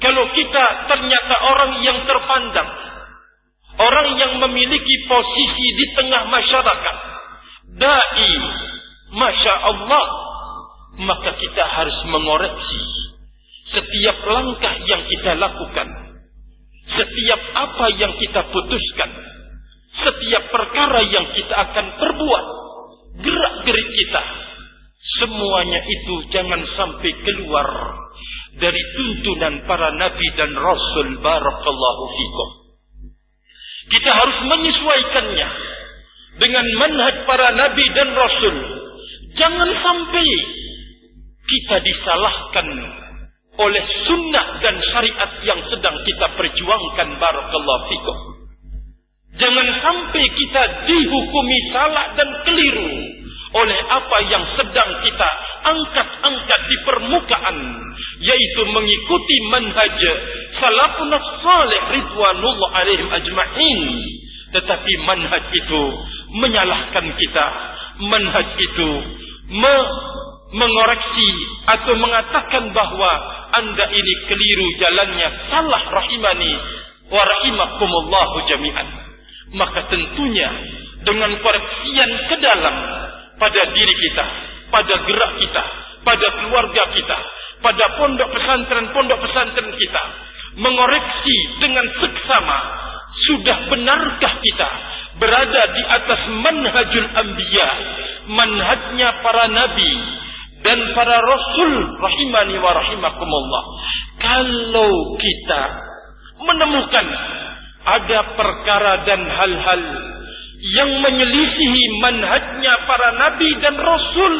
kalau kita ternyata orang yang terpandang, orang yang memiliki posisi di tengah masyarakat, dai, masya Allah, maka kita harus mengoreksi setiap langkah yang kita lakukan, setiap apa yang kita putuskan, setiap perkara yang kita akan perbuat, gerak-gerik kita, semuanya itu jangan sampai keluar dari tuntunan para nabi dan rasul barakallahu fikum. Kita harus menyesuaikannya dengan manhaj para nabi dan rasul. Jangan sampai kita disalahkan oleh sunnah dan syariat yang sedang kita perjuangkan barakallahu fikum. Sampai kita dihukumi salah dan keliru oleh apa yang sedang kita angkat-angkat di permukaan yaitu mengikuti manhaj salafun salih ridwanullah alaihim ajma'in. Tetapi manhaj itu menyalahkan kita. Manhaj itu me mengoreksi atau mengatakan bahwa anda ini keliru jalannya. Salah rahimani wa rahimakumullahu jami'an maka tentunya dengan koreksian ke dalam pada diri kita pada gerak kita pada keluarga kita pada pondok pesantren-pondok pesantren kita mengoreksi dengan seksama sudah benarkah kita berada di atas manhajul anbiya manhajnya para nabi dan para rasul rahimani wa rahimakumullah. Kalau kita menemukan ada perkara dan hal-hal yang menyelisihi manhajnya para nabi dan rasul,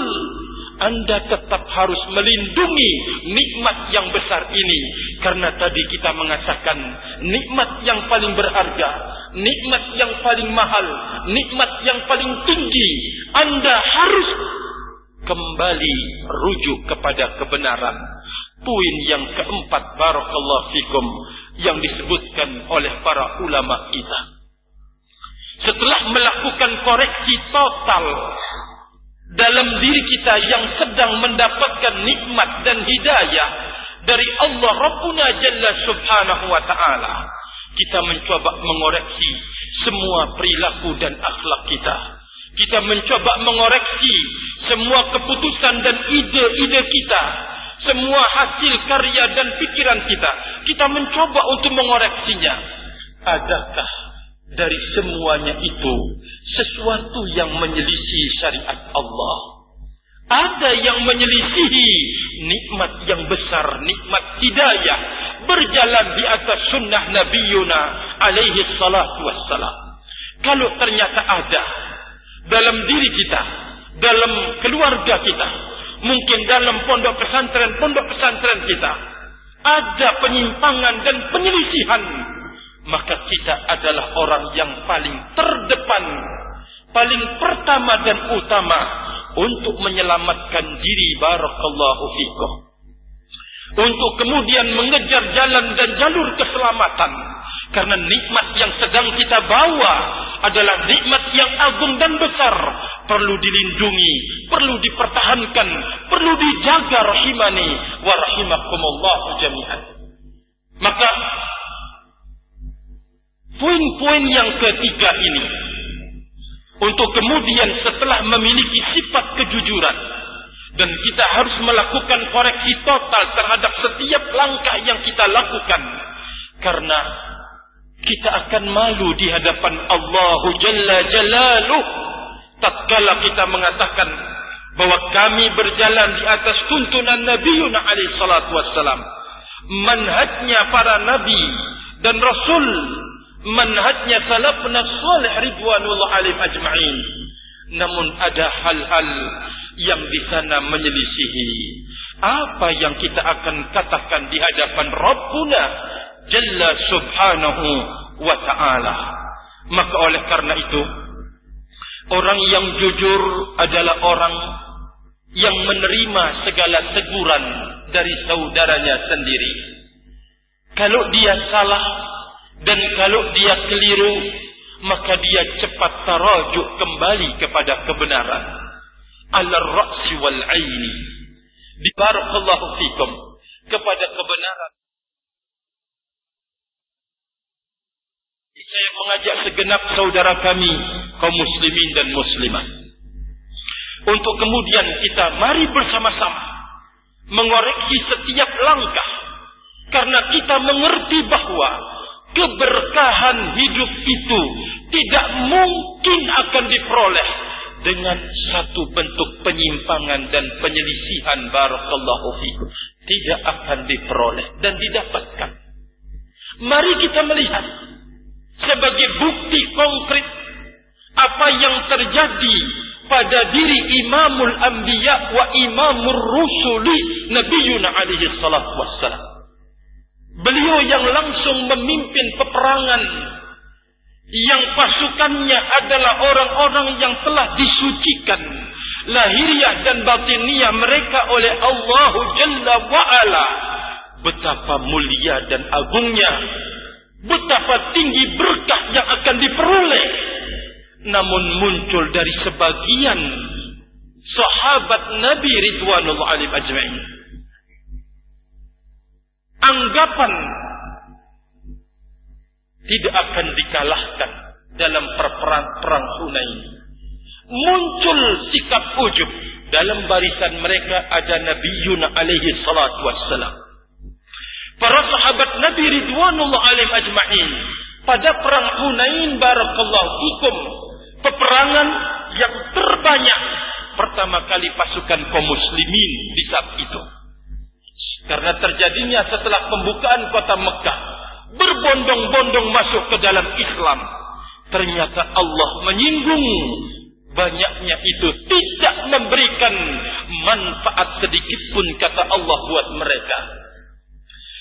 anda tetap harus melindungi nikmat yang besar ini. Karena tadi kita mengatakan nikmat yang paling berharga, nikmat yang paling mahal, nikmat yang paling tinggi. Anda harus kembali rujuk kepada kebenaran. Poin yang keempat barakallahu fikum yang disebutkan oleh para ulama kita. Setelah melakukan koreksi total dalam diri kita yang sedang mendapatkan nikmat dan hidayah dari Allah Rabbuna Jalla Subhanahu wa taala, kita mencoba mengoreksi semua perilaku dan akhlak kita. Kita mencoba mengoreksi semua keputusan dan ide-ide kita, semua hasil karya dan pikiran kita, kita mencoba untuk mengoreksinya. Adakah dari semuanya itu sesuatu yang menyelisih syariat Allah? Ada yang menyelisihi nikmat yang besar, nikmat hidayah berjalan di atas sunnah Nabi Yuna alaihi salatu wassalam. Kalau ternyata ada dalam diri kita dalam keluarga kita, mungkin dalam pondok pesantren, pondok pesantren kita, ada penyimpangan dan penyelisihan, maka kita adalah orang yang paling terdepan, paling pertama dan utama untuk menyelamatkan diri barakallahu fikum. Untuk kemudian mengejar jalan dan jalur keselamatan karena nikmat yang sedang kita bawa adalah nikmat yang agung dan besar. Perlu dilindungi, perlu dipertahankan, perlu dijaga rahimani wa rahimakumullah jami'an. Maka poin-poin yang ketiga ini untuk kemudian setelah memiliki sifat kejujuran dan kita harus melakukan koreksi total terhadap setiap langkah yang kita lakukan Karena kita akan malu di hadapan Allah Jalla Jalaluh tatkala kita mengatakan bahwa kami berjalan di atas tuntunan Nabi alaihi salatu wassalam manhajnya para nabi dan rasul manhajnya salafna salih ridwanullah alaihim ajma'in. Namun ada hal-hal yang di sana menyelisihi. Apa yang kita akan katakan di hadapan Rabbuna Jalla subhanahu wa ta'ala? Maka oleh karena itu orang yang jujur adalah orang yang menerima segala teguran dari saudaranya sendiri. Kalau dia salah dan kalau dia keliru, maka dia cepat tarajuk kembali kepada kebenaran. Al-ra'si wal aini. Dibarakallahu fikum kepada kebenaran. Saya mengajak segenap saudara kami kaum muslimin dan muslimat untuk kemudian kita mari bersama-sama mengoreksi setiap langkah. Karena kita mengerti bahwa keberkahan hidup itu tidak mungkin akan diperoleh dengan satu bentuk penyimpangan dan penyelisihan. Barakallahu fikum. Tidak akan diperoleh dan didapatkan. Mari kita melihat sebagai bukti konkret apa yang terjadi pada diri imamul anbiya wa imamur rusuli nabiyuna alaihi salatu wassalam. Beliau yang langsung memimpin peperangan yang pasukannya adalah orang-orang yang telah disucikan lahiriah dan batiniah mereka oleh Allah Jalla wa'ala. Betapa mulia dan agungnya. Betapa tinggi berkah yang akan diperoleh namun muncul dari sebagian sahabat Nabi Ridwanullah alim ajma'in. Anggapan tidak akan dikalahkan dalam perang perang Hunain. Muncul sikap ujub dalam barisan mereka ada Nabi Yuna alaihi salatu wassalam. Para sahabat Nabi Ridwanullah alim ajma'in pada perang Hunain barakallahu fikum peperangan yang terbanyak pertama kali pasukan kaum muslimin di saat itu. Karena terjadinya setelah pembukaan kota Mekah, berbondong-bondong masuk ke dalam Islam. Ternyata Allah menyinggung banyaknya itu tidak memberikan manfaat sedikit pun kata Allah buat mereka.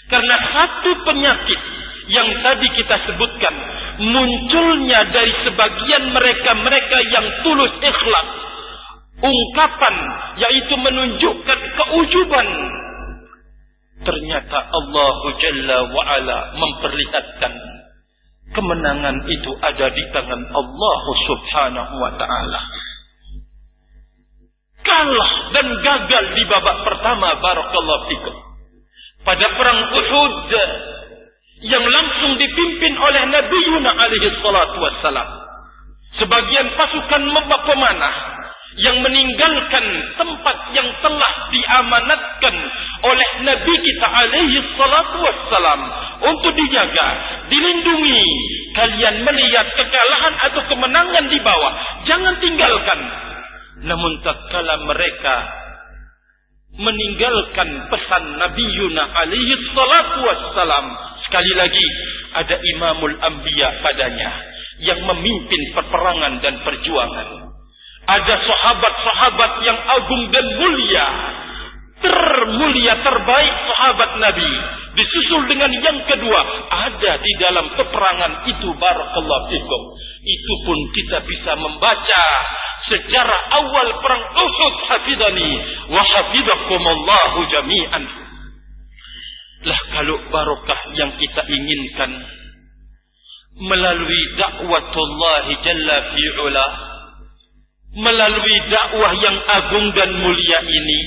Karena satu penyakit yang tadi kita sebutkan munculnya dari sebagian mereka-mereka yang tulus ikhlas. Ungkapan yaitu menunjukkan keujuban ternyata Allah Jalla wa ala memperlihatkan kemenangan itu ada di tangan Allah Subhanahu wa taala. Kalah dan gagal di babak pertama barakallahu fikum pada perang Uhud yang langsung dipimpin oleh Nabi Yuna alaihi salatu wassalam. Sebagian pasukan pemanah yang meninggalkan tempat yang telah diamanatkan oleh Nabi kita alaihi salatu wassalam untuk dijaga, dilindungi. Kalian melihat kekalahan atau kemenangan di bawah, jangan tinggalkan. Namun tatkala mereka meninggalkan pesan Nabi Yuna alaihi salatu wassalam Sekali lagi ada imamul anbiya padanya yang memimpin peperangan dan perjuangan. Ada sahabat-sahabat yang agung dan mulia. Termulia terbaik sahabat Nabi. Disusul dengan yang kedua. Ada di dalam peperangan itu. Barakallahu fikum. Itu pun kita bisa membaca sejarah awal perang Uhud hafidani. Wa hafidakumullahu jami'an. Lah kalau barokah yang kita inginkan melalui dakwatullah jalla fi'ula melalui dakwah yang agung dan mulia ini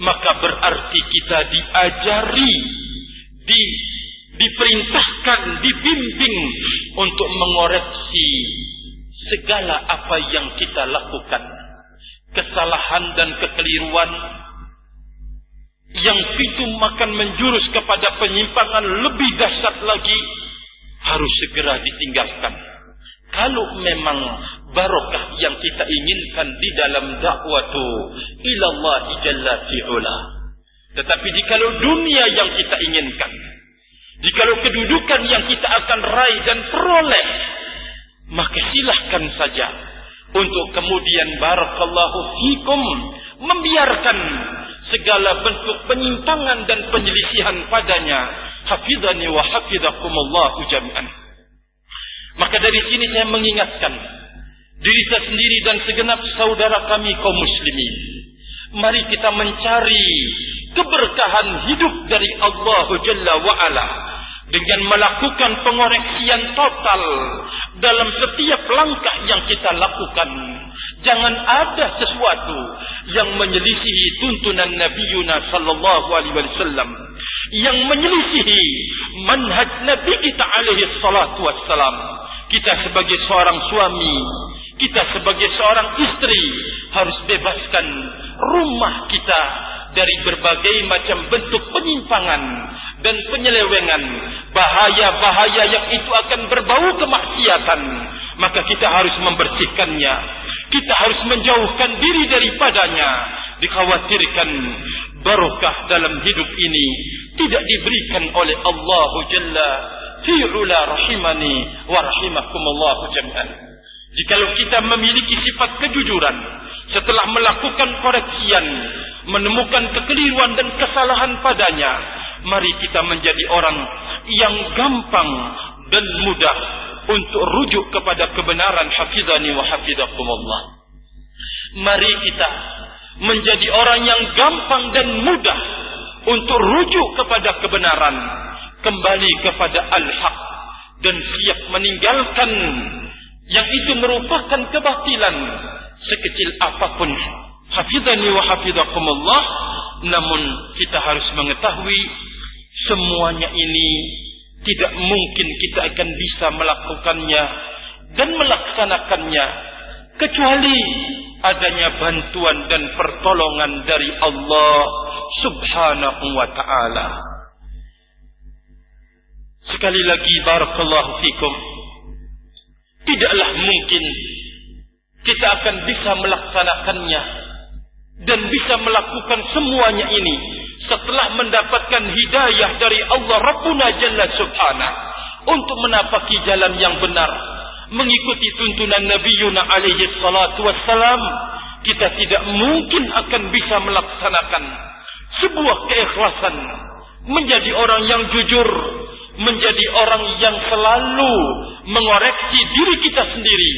maka berarti kita diajari di diperintahkan dibimbing untuk mengoreksi segala apa yang kita lakukan kesalahan dan kekeliruan yang itu makan menjurus kepada penyimpangan lebih dahsyat lagi harus segera ditinggalkan. Kalau memang barokah yang kita inginkan di dalam dakwah tu ilallah jalla fi'ula. Tetapi jikalau dunia yang kita inginkan, jikalau kedudukan yang kita akan raih dan peroleh, maka silahkan saja untuk kemudian barakallahu fikum membiarkan segala bentuk penyimpangan dan penyelisihan padanya. Hafidhani wa hafidhakumullahu jami'an. Maka dari sini saya mengingatkan diri saya sendiri dan segenap saudara kami kaum muslimin. Mari kita mencari keberkahan hidup dari Allah Jalla wa Ala dengan melakukan pengoreksian total dalam setiap langkah yang kita lakukan. Jangan ada sesuatu yang menyelisihi tuntunan Nabi Yunus sallallahu alaihi wasallam yang menyelisihi manhaj Nabi kita alaihi salatu wassalam. Kita sebagai seorang suami, kita sebagai seorang istri harus bebaskan rumah kita dari berbagai macam bentuk penyimpangan dan penyelewengan, bahaya-bahaya yang itu akan berbau kemaksiatan, maka kita harus membersihkannya. Kita harus menjauhkan diri daripadanya. Dikhawatirkan barokah dalam hidup ini tidak diberikan oleh Allah Jalla fi'ula rahimani wa rahimakumullahu. Jikalau kita memiliki sifat kejujuran setelah melakukan koreksian, menemukan kekeliruan dan kesalahan padanya, mari kita menjadi orang yang gampang dan mudah untuk rujuk kepada kebenaran hafizani wa hafizakumullah. Mari kita menjadi orang yang gampang dan mudah untuk rujuk kepada kebenaran, kembali kepada al-haq dan siap meninggalkan yang itu merupakan kebatilan sekecil apa pun. Hafizani wa namun kita harus mengetahui semuanya ini tidak mungkin kita akan bisa melakukannya dan melaksanakannya kecuali adanya bantuan dan pertolongan dari Allah Subhanahu wa taala. Sekali lagi barakallahu fikum. Tidaklah mungkin kita akan bisa melaksanakannya dan bisa melakukan semuanya ini setelah mendapatkan hidayah dari Allah Rabbuna Jalla Subhanahu untuk menapaki jalan yang benar mengikuti tuntunan Nabi Yuna alaihi salatu wassalam. Kita tidak mungkin akan bisa melaksanakan sebuah keikhlasan menjadi orang yang jujur menjadi orang yang selalu mengoreksi diri kita sendiri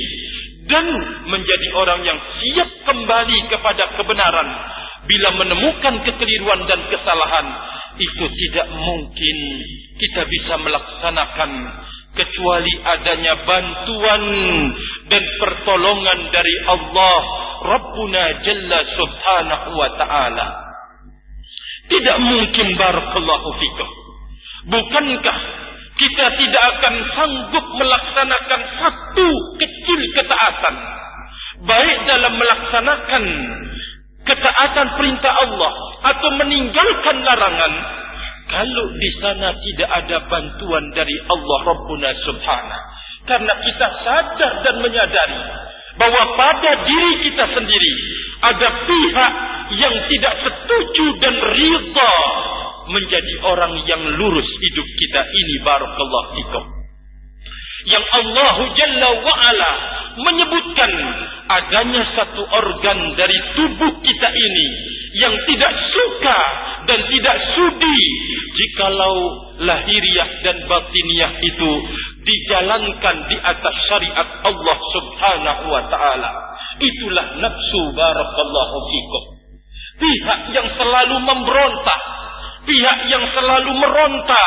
dan menjadi orang yang siap kembali kepada kebenaran. Bila menemukan kekeliruan dan kesalahan itu tidak mungkin kita bisa melaksanakan kecuali adanya bantuan dan pertolongan dari Allah Rabbuna Jalla Subhanahu wa taala. Tidak mungkin barakallahu fikum bukankah kita tidak akan sanggup melaksanakan satu kecil ketaatan? Baik dalam melaksanakan ketaatan perintah Allah atau meninggalkan larangan kalau di sana tidak ada bantuan dari Allah Rabbuna Subhanahu. Karena kita sadar dan menyadari bahwa pada diri kita sendiri ada pihak yang tidak setuju dan ridha menjadi orang yang lurus hidup kita ini barakallahu fikum yang Allah Jalla wa'ala menyebutkan adanya satu organ dari tubuh kita ini yang tidak suka dan tidak sudi jikalau lahiriah dan batiniah itu dijalankan di atas syariat Allah Subhanahu wa taala. Itulah nafsu barakallahu fikum. Pihak yang selalu memberontak pihak yang selalu meronta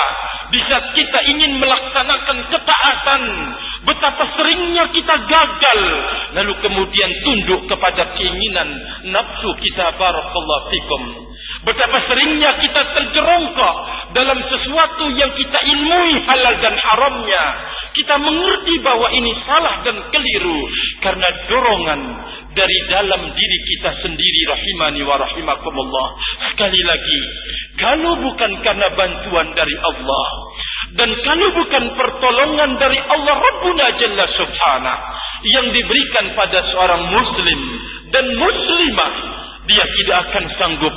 di saat kita ingin melaksanakan ketaatan. Betapa seringnya kita gagal. Lalu kemudian tunduk kepada keinginan nafsu kita barakallahu fikum. Betapa seringnya kita terjerongkok dalam sesuatu yang kita ilmui halal dan haramnya. Kita mengerti bahwa ini salah dan keliru karena dorongan dari dalam diri kita sendiri rahimani wa rahimakumullah. Sekali lagi, kalau bukan karena bantuan dari Allah dan kalau bukan pertolongan dari Allah Rabbuna Jalla Subhanahu yang diberikan pada seorang muslim dan muslimah, dia tidak akan sanggup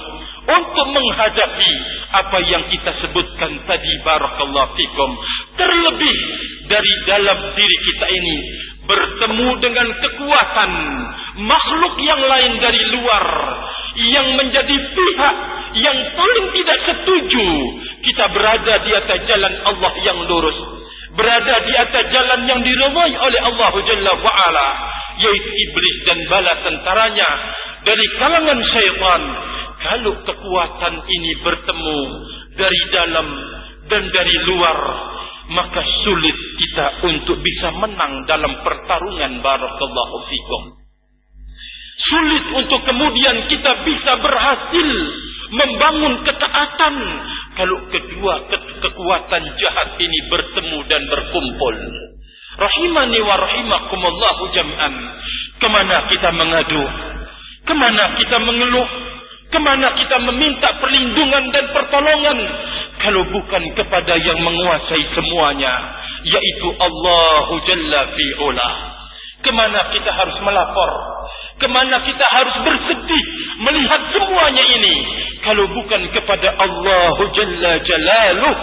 untuk menghadapi apa yang kita sebutkan tadi barakallahu fikum. Terlebih dari dalam diri kita ini bertemu dengan kekuatan makhluk yang lain dari luar yang menjadi pihak yang paling tidak setuju. Kita berada di atas jalan Allah yang lurus berada di atas jalan yang diridhai oleh Allah Jalla wa ala yaitu iblis dan bala tentaranya. Dari kalangan syaitan kalau kekuatan ini bertemu dari dalam dan dari luar maka sulit kita untuk bisa menang dalam pertarungan barakallahu fikum. Sulit untuk kemudian kita bisa berhasil membangun ketaatan kalau kedua ke kekuatan jahat ini bertemu dan berkumpul. Rahimani wa rahimakumullahu jam'an ke mana kita mengadu? Ke mana kita mengeluh kemana kita meminta perlindungan dan pertolongan kalau bukan kepada yang menguasai semuanya yaitu Allahu Jalla fi'ula kemana kita harus melapor? Kemana kita harus bersedih melihat semuanya ini? Kalau bukan kepada Allahu Jalla Jalaluh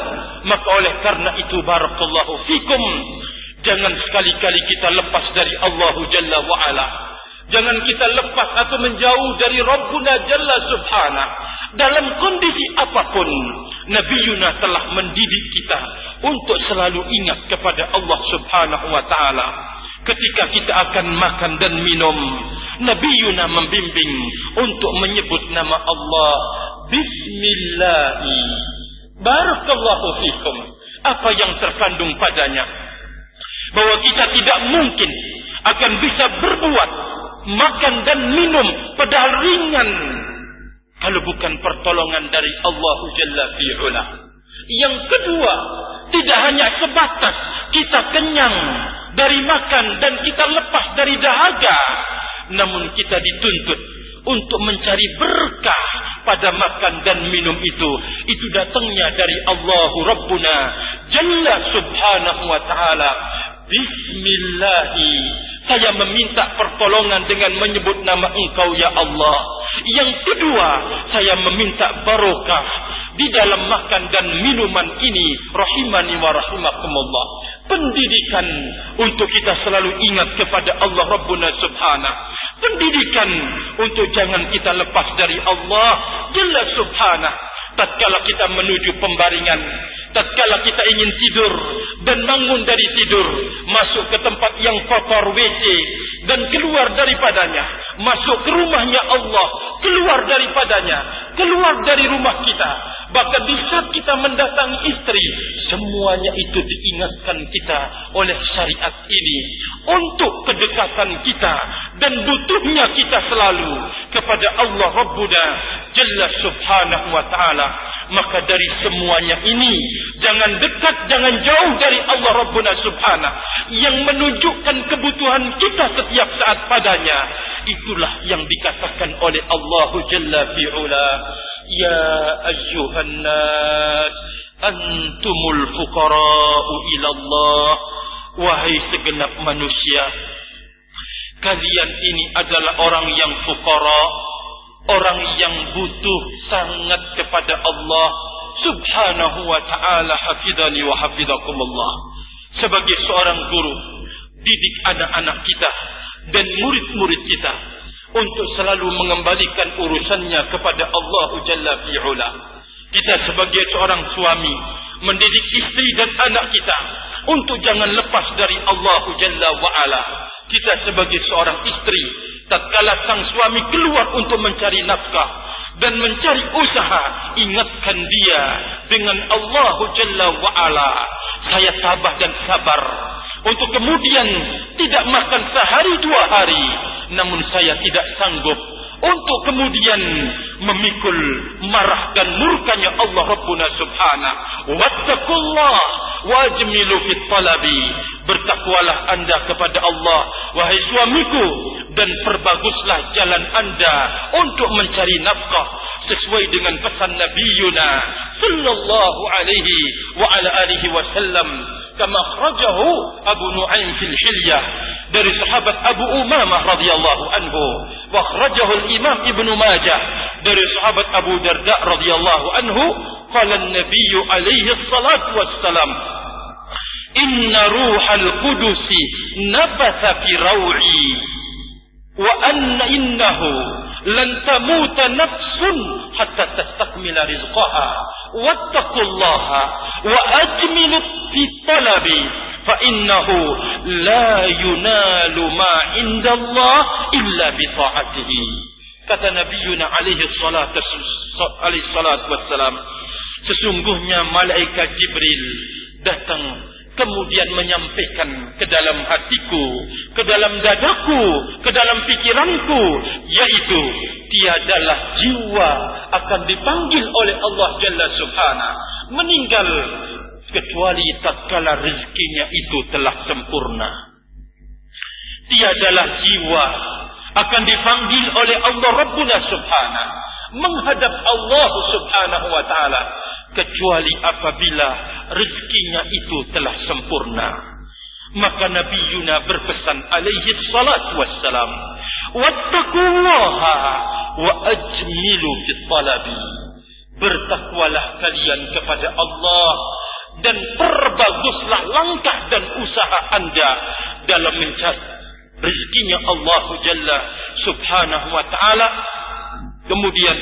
maka oleh karena itu barakallahu fikum jangan sekali-kali kita lepas dari Allahu Jalla wa'ala jangan kita lepas atau menjauh dari Rabbuna Jalla Subhanahu. Dalam kondisi apa pun Nabi Yuna telah mendidik kita untuk selalu ingat kepada Allah Subhanahu wa taala. Ketika kita akan makan dan minum Nabi Yuna membimbing untuk menyebut nama Allah. Bismillahi. Barakallahu fikum. Apa yang terkandung padanya? Bahwa kita tidak mungkin akan bisa berbuat makan dan minum padahal ringan kalau bukan pertolongan dari Allah Jalla fi'ula. Yang kedua, tidak hanya sebatas kita kenyang dari makan dan kita lepas dari dahaga. Namun kita dituntut untuk mencari berkah pada makan dan minum itu. Itu datangnya dari Allah Rabbuna Jalla Subhanahu wa Ta'ala. Bismillahi. Saya meminta pertolongan dengan menyebut nama engkau ya Allah. Yang kedua, saya meminta barokah di dalam makan dan minuman ini. Rahimani wa rahimakumullah. Pendidikan untuk kita selalu ingat kepada Allah Rabbuna Subhanahu. Pendidikan untuk jangan kita lepas dari Allah Jalla Subhanahu. Tatkala kita menuju pembaringan, tatkala kita ingin tidur dan bangun dari tidur, masuk ke tempat yang kotor WC dan keluar daripadanya, masuk ke rumahnya Allah, keluar daripadanya, keluar dari rumah kita. Bahkan di saat kita mendatangi istri, semuanya itu diingatkan kita oleh syariat ini untuk kedekatan kita dan butuhnya kita selalu kepada Allah Rabbuna Jalla Subhanahu wa taala maka dari semuanya ini jangan dekat jangan jauh dari Allah Rabbuna Subhanahu yang menunjukkan kebutuhan kita setiap saat padanya. Itulah yang dikatakan oleh Allah Jalla fi'ula. Ya ayyuhan nas antumul fuqara'u ila Allah wahai segenap manusia kalian ini adalah orang yang fuqara orang yang butuh sangat kepada Allah subhanahu wa ta'ala hafidhani wa hafidhakumullah. Sebagai seorang guru didik anak-anak kita dan murid-murid kita untuk selalu mengembalikan urusannya kepada Allah Jalla fi'ula. Kita sebagai seorang suami mendidik istri dan anak kita untuk jangan lepas dari Allah Jalla wa'ala. Kita sebagai seorang istri tatkala sang suami keluar untuk mencari nafkah dan mencari usaha. Ingatkan dia dengan Allah Jalla wa ala saya sabar dan sabar. Untuk kemudian tidak makan sehari dua hari. Namun saya tidak sanggup untuk kemudian memikul marah dan murkanya Allah Rabbuna Subhanahu wattaqullah wajmilu fit talabi. Bertakwalah anda kepada Allah wahai suamiku dan perbaguslah jalan anda untuk mencari nafkah sesuai dengan pesan Nabi Yuna sallallahu alaihi wa ala alihi wasallam kama kharajahu Abu Nuaim fil Hilyah dari sahabat Abu Umamah radhiyallahu anhu kharajahu al-Imam Ibnu Majah dari sahabat Abu Darda radhiyallahu anhu qala an-nabiy alaihi salatu wassalam inna ruhal qudus nabatha fi raw'i wa anna innahu lan tamuta nafsun hatta tastakmila rizqaha wattaqullaha wa ajmilu fi talabi fa innahu la yunalu ma indallah illa bi kata nabiyuna alaihi salatu alaihi salatu wassalam sesungguhnya malaikat jibril datang kemudian menyampaikan ke dalam hatiku, ke dalam dadaku, ke dalam pikiranku, yaitu tiadalah jiwa akan dipanggil oleh Allah Jalla meninggal kecuali tatkala rezekinya itu telah sempurna. Tiadalah jiwa akan dipanggil oleh Allah Rabbuna Subhana menghadap Allah Subhanahu wa taala kecuali apabila rezekinya itu telah sempurna. Maka Nabi Yuna berpesan alaihi salatu wassalam. Wattakullaha wa ajmilu fit talabi. Bertakwalah kalian kepada Allah dan perbaguslah langkah dan usaha anda dalam mencari rezekinya Allah Jalla Subhanahu wa taala. Kemudian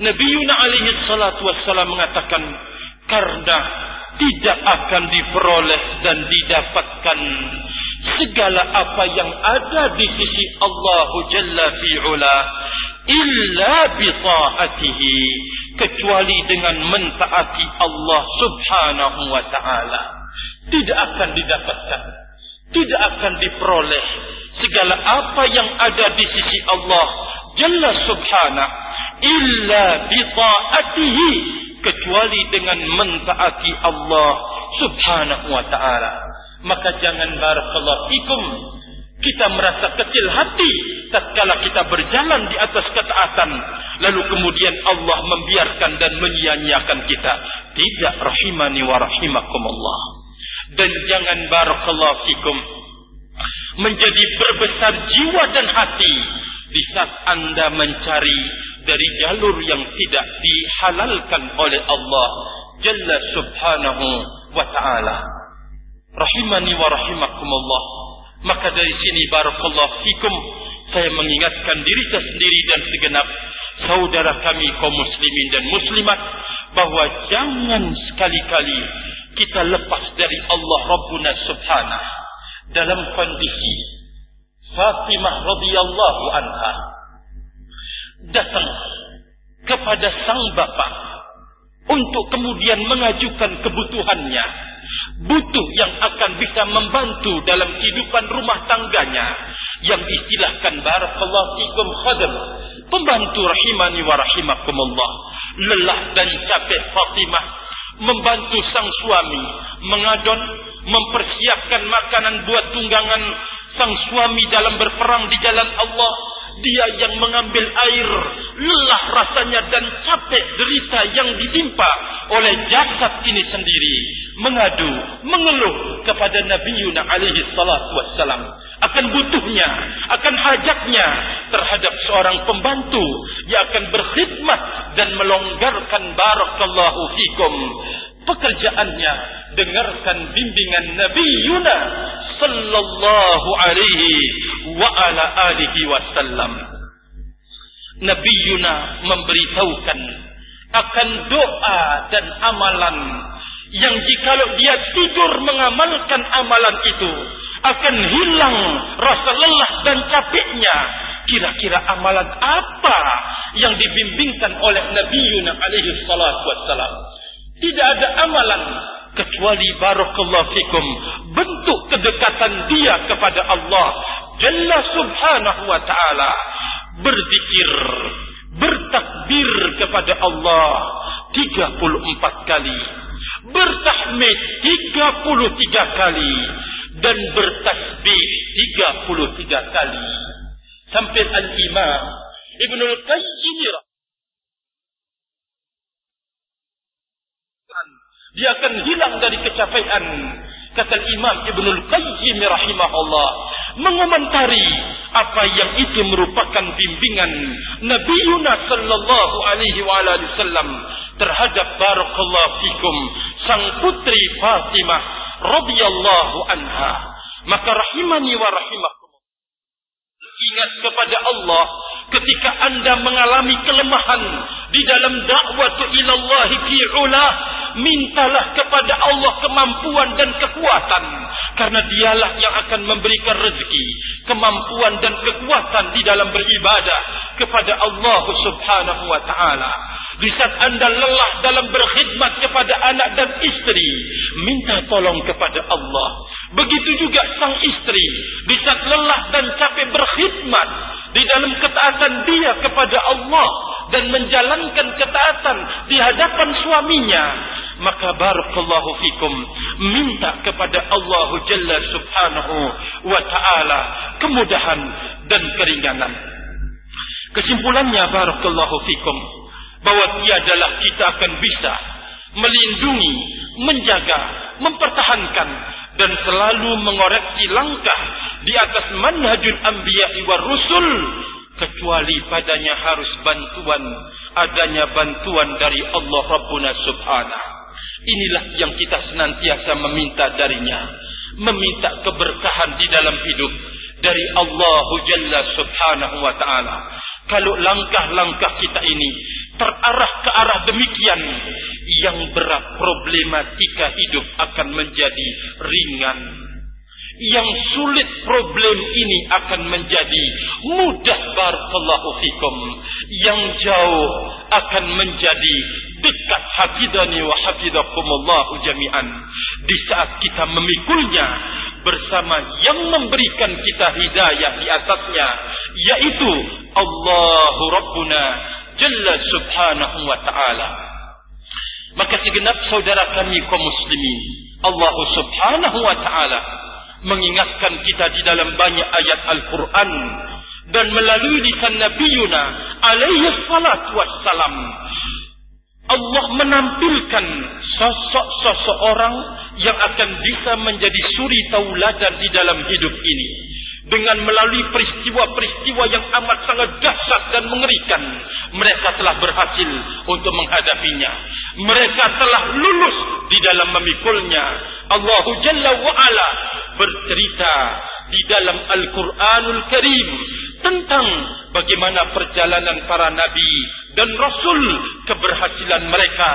Nabi Yuna alaihi salatu wassalam mengatakan karena tidak akan diperoleh dan didapatkan segala apa yang ada di sisi Allah Jalla fi'ula illa bi kecuali dengan mentaati Allah Subhanahu wa taala tidak akan didapatkan tidak akan diperoleh segala apa yang ada di sisi Allah Jalla Subhanahu illa bi kecuali dengan mentaati Allah Subhanahu wa taala. Maka jangan barakallahu fikum kita merasa kecil hati tatkala kita berjalan di atas ketaatan lalu kemudian Allah membiarkan dan menyia-nyiakan kita. Tidak rahimani wa rahimakumullah. Dan jangan barakallahu fikum menjadi berbesar jiwa dan hati di saat Anda mencari dari jalur yang tidak dihalalkan oleh Allah Jalla Subhanahu wa taala. Rahimani wa rahimakumullah. Maka dari sini barakallahu fikum saya mengingatkan diri saya sendiri dan segenap saudara kami kaum muslimin dan muslimat bahwa jangan sekali-kali kita lepas dari Allah Rabbuna Subhanahu. Dalam kondisi Fatimah radhiyallahu anha datang kepada sang bapak untuk kemudian mengajukan kebutuhannya butuh yang akan bisa membantu dalam kehidupan rumah tangganya yang istilahkan barakallahu fikum khadam pembantu rahimani wa rahimakumullah lelah dan capek Fatimah membantu sang suami mengadon mempersiapkan makanan buat tunggangan sang suami dalam berperang di jalan Allah dia yang mengambil air lelah rasanya dan capek derita yang ditimpa oleh jasad ini sendiri. Mengadu mengeluh kepada Nabi Yuna alaihi salatu wassalam. Akan butuhnya akan hajatnya terhadap seorang pembantu yang akan berkhidmat dan melonggarkan barakallahu fikum. Pekerjaannya dengarkan bimbingan Nabi Yuna sallallahu alaihi wa ala alihi wasallam. Nabi Yuna memberitahukan akan doa dan amalan yang jikalau dia tidur mengamalkan amalan itu akan hilang rasa lelah dan capeknya. Kira-kira amalan apa yang dibimbingkan oleh Nabi Yuna alaihi salatu wassalam? Tidak ada amalan kecuali barakallahu fikum bentuk kedekatan dia kepada Allah Jalla subhanahu wa ta'ala berzikir bertakbir kepada Allah 34 kali bertahmid 33 kali dan bertasbih 33 kali. Sampai Al-Imam Ibn Al-Qayyim dia akan hilang dari kecapean kata Imam Ibn Al-Qayyim rahimahullah mengomentari apa yang itu merupakan bimbingan Nabi Yunus sallallahu alaihi wasallam terhadap barakallahu fikum sang putri Fatimah radhiyallahu anha. Maka rahimani wa rahimakum. Ingat kepada Allah ketika anda mengalami kelemahan di dalam dakwah ila Allah fi ula mintalah kepada Allah kemampuan dan kekuatan. Karena dialah yang akan memberikan rezeki kemampuan dan kekuatan di dalam beribadah kepada Allah Subhanahu wa taala. Di saat anda lelah dalam berkhidmat kepada anak dan istri minta tolong kepada Allah. Begitu juga sang istri di saat lelah dan capek berkhidmat di dalam ketaatan dia kepada Allah dan menjalankan ketaatan di hadapan suaminya maka barakallahu fikum minta kepada Allah Jalla Subhanahu wa taala kemudahan dan keringanan. Kesimpulannya barakallahu fikum bahwa tiadalah kita akan bisa melindungi menjaga mempertahankan dan selalu mengoreksi langkah di atas manhajul anbiya wa rusul kecuali padanya harus bantuan adanya bantuan dari Allah Rabbuna Subhanahu inilah yang kita senantiasa meminta darinya. Meminta keberkahan di dalam hidup dari Allah Jalla Subhanahu wa taala. Kalau langkah-langkah kita ini terarah ke arah demikian yang berat problematika hidup akan menjadi ringan yang sulit problem ini akan menjadi mudah. Barakallahu fikum. Yang jauh akan menjadi dekat. Hafidhani wa hafidhakumullah jami'an. Di saat kita memikulnya bersama yang memberikan kita hidayah di atasnya yaitu Allahu Rabbuna Jalla Subhanahu wa taala. Maka segenap saudara kami kaum muslimin Allah Subhanahu wa taala mengingatkan kita di dalam banyak ayat Al-Quran. Dan melalui lisan Nabi Yuna alaihi salatu wassalam Allah menampilkan sosok-sosok orang yang akan bisa menjadi suri tauladan di dalam hidup ini. Dengan melalui peristiwa-peristiwa yang amat sangat dahsyat dan mengerikan mereka telah berhasil untuk menghadapinya. Mereka telah lulus di dalam memikulnya. Allah Jalla bercerita di dalam Al-Quranul Karim tentang bagaimana perjalanan para nabi dan rasul keberhasilan mereka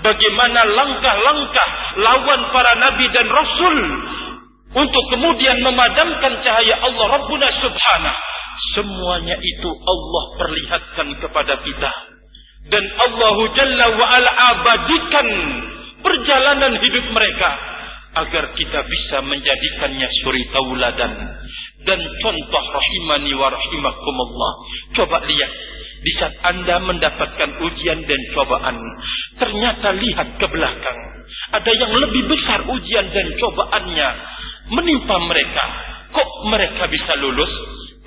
bagaimana langkah-langkah lawan para nabi dan rasul untuk kemudian memadamkan cahaya Allah Rabbuna Subhanahu. Semuanya itu Allah perlihatkan kepada kita. Dan Allah Jalla wa ala abadikan perjalanan hidup mereka agar kita bisa menjadikannya suri tauladan dan contoh rahimani wa rahimakumullah coba lihat di saat anda mendapatkan ujian dan cobaan ternyata lihat ke belakang ada yang lebih besar ujian dan cobaannya menimpa mereka. Kok mereka bisa lulus?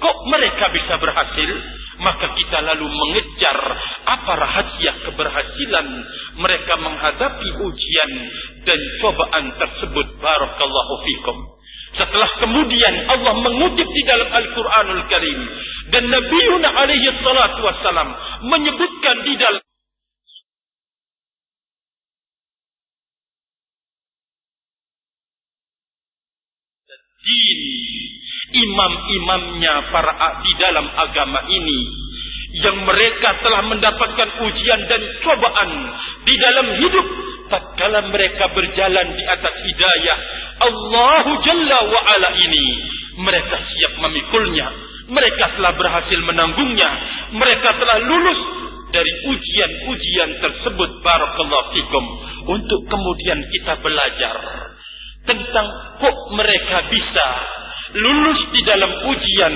Kok mereka bisa berhasil? Maka kita lalu mengejar apa rahasia keberhasilan mereka menghadapi ujian dan cobaan tersebut. Barakallahu fikum. Setelah kemudian Allah mengutip di dalam Al-Quranul Karim. Dan Nabi Yuna alaihi salatu wassalam menyebutkan di dalam din imam-imamnya para di dalam agama ini yang mereka telah mendapatkan ujian dan cobaan di dalam hidup tatkala mereka berjalan di atas hidayah Allah Jalla wa ala ini mereka siap memikulnya. Mereka telah berhasil menanggungnya. Mereka telah lulus dari ujian-ujian tersebut. Barakallahu fikum. Untuk kemudian kita belajar tentang kok mereka bisa lulus di dalam ujian.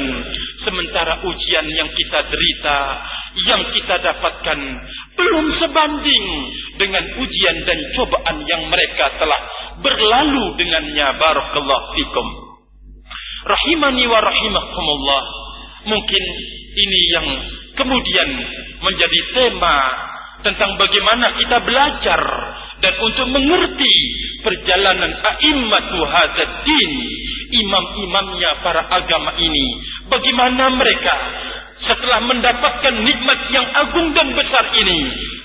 Sementara ujian yang kita derita yang kita dapatkan belum sebanding dengan ujian dan cobaan yang mereka telah berlalu dengannya. Barakallahu fikum. Rahimani wa rahimakumullah. Mungkin ini yang kemudian menjadi tema tentang bagaimana kita belajar dan untuk mengerti perjalanan a'immatu hadzal din, imam-imamnya para agama ini, bagaimana mereka setelah mendapatkan nikmat yang agung dan besar ini,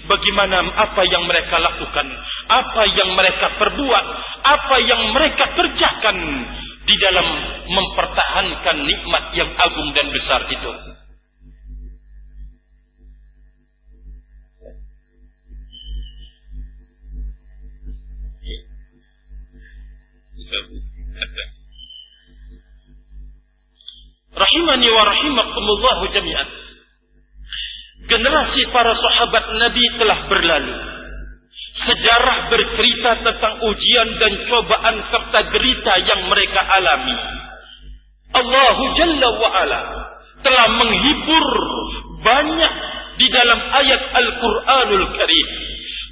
bagaimana apa yang mereka lakukan, apa yang mereka perbuat, apa yang mereka kerjakan di dalam mempertahankan nikmat yang agung dan besar itu. Rahimani wa rahimakumullahu jami'an. Generasi para sahabat Nabi telah berlalu. Sejarah bercerita tentang ujian dan cobaan serta derita yang mereka alami. Allah Jalla wa Ala telah menghibur banyak di dalam ayat Al-Quranul Karim.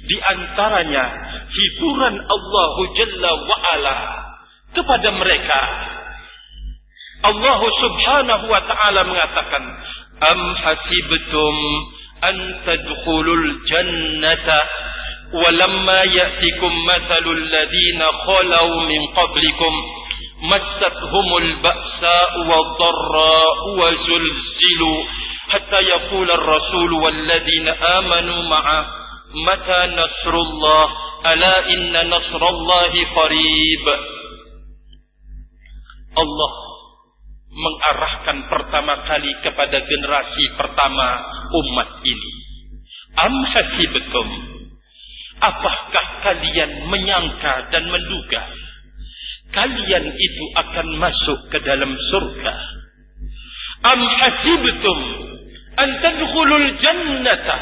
Di antaranya hiburan Allah Jalla wa Ala kepada mereka. Allah Subhanahu wa taala mengatakan, "Am hasibtum an tadkhulul jannata walamma ya'tikum mathalul ladina khalau min qablikum massatuhumul ba'sa'u wad-dharra'u wa zulzilu hatta yaqula ar-rasul wal ladina amanu ma'a mata nasrullah ala inna nasrallahi qarib." Allah mengarahkan pertama kali kepada generasi pertama umat ini. Am hasibtum apakah kalian menyangka dan menduga kalian itu akan masuk ke dalam surga? Am hasibtum an tadkhulul jannata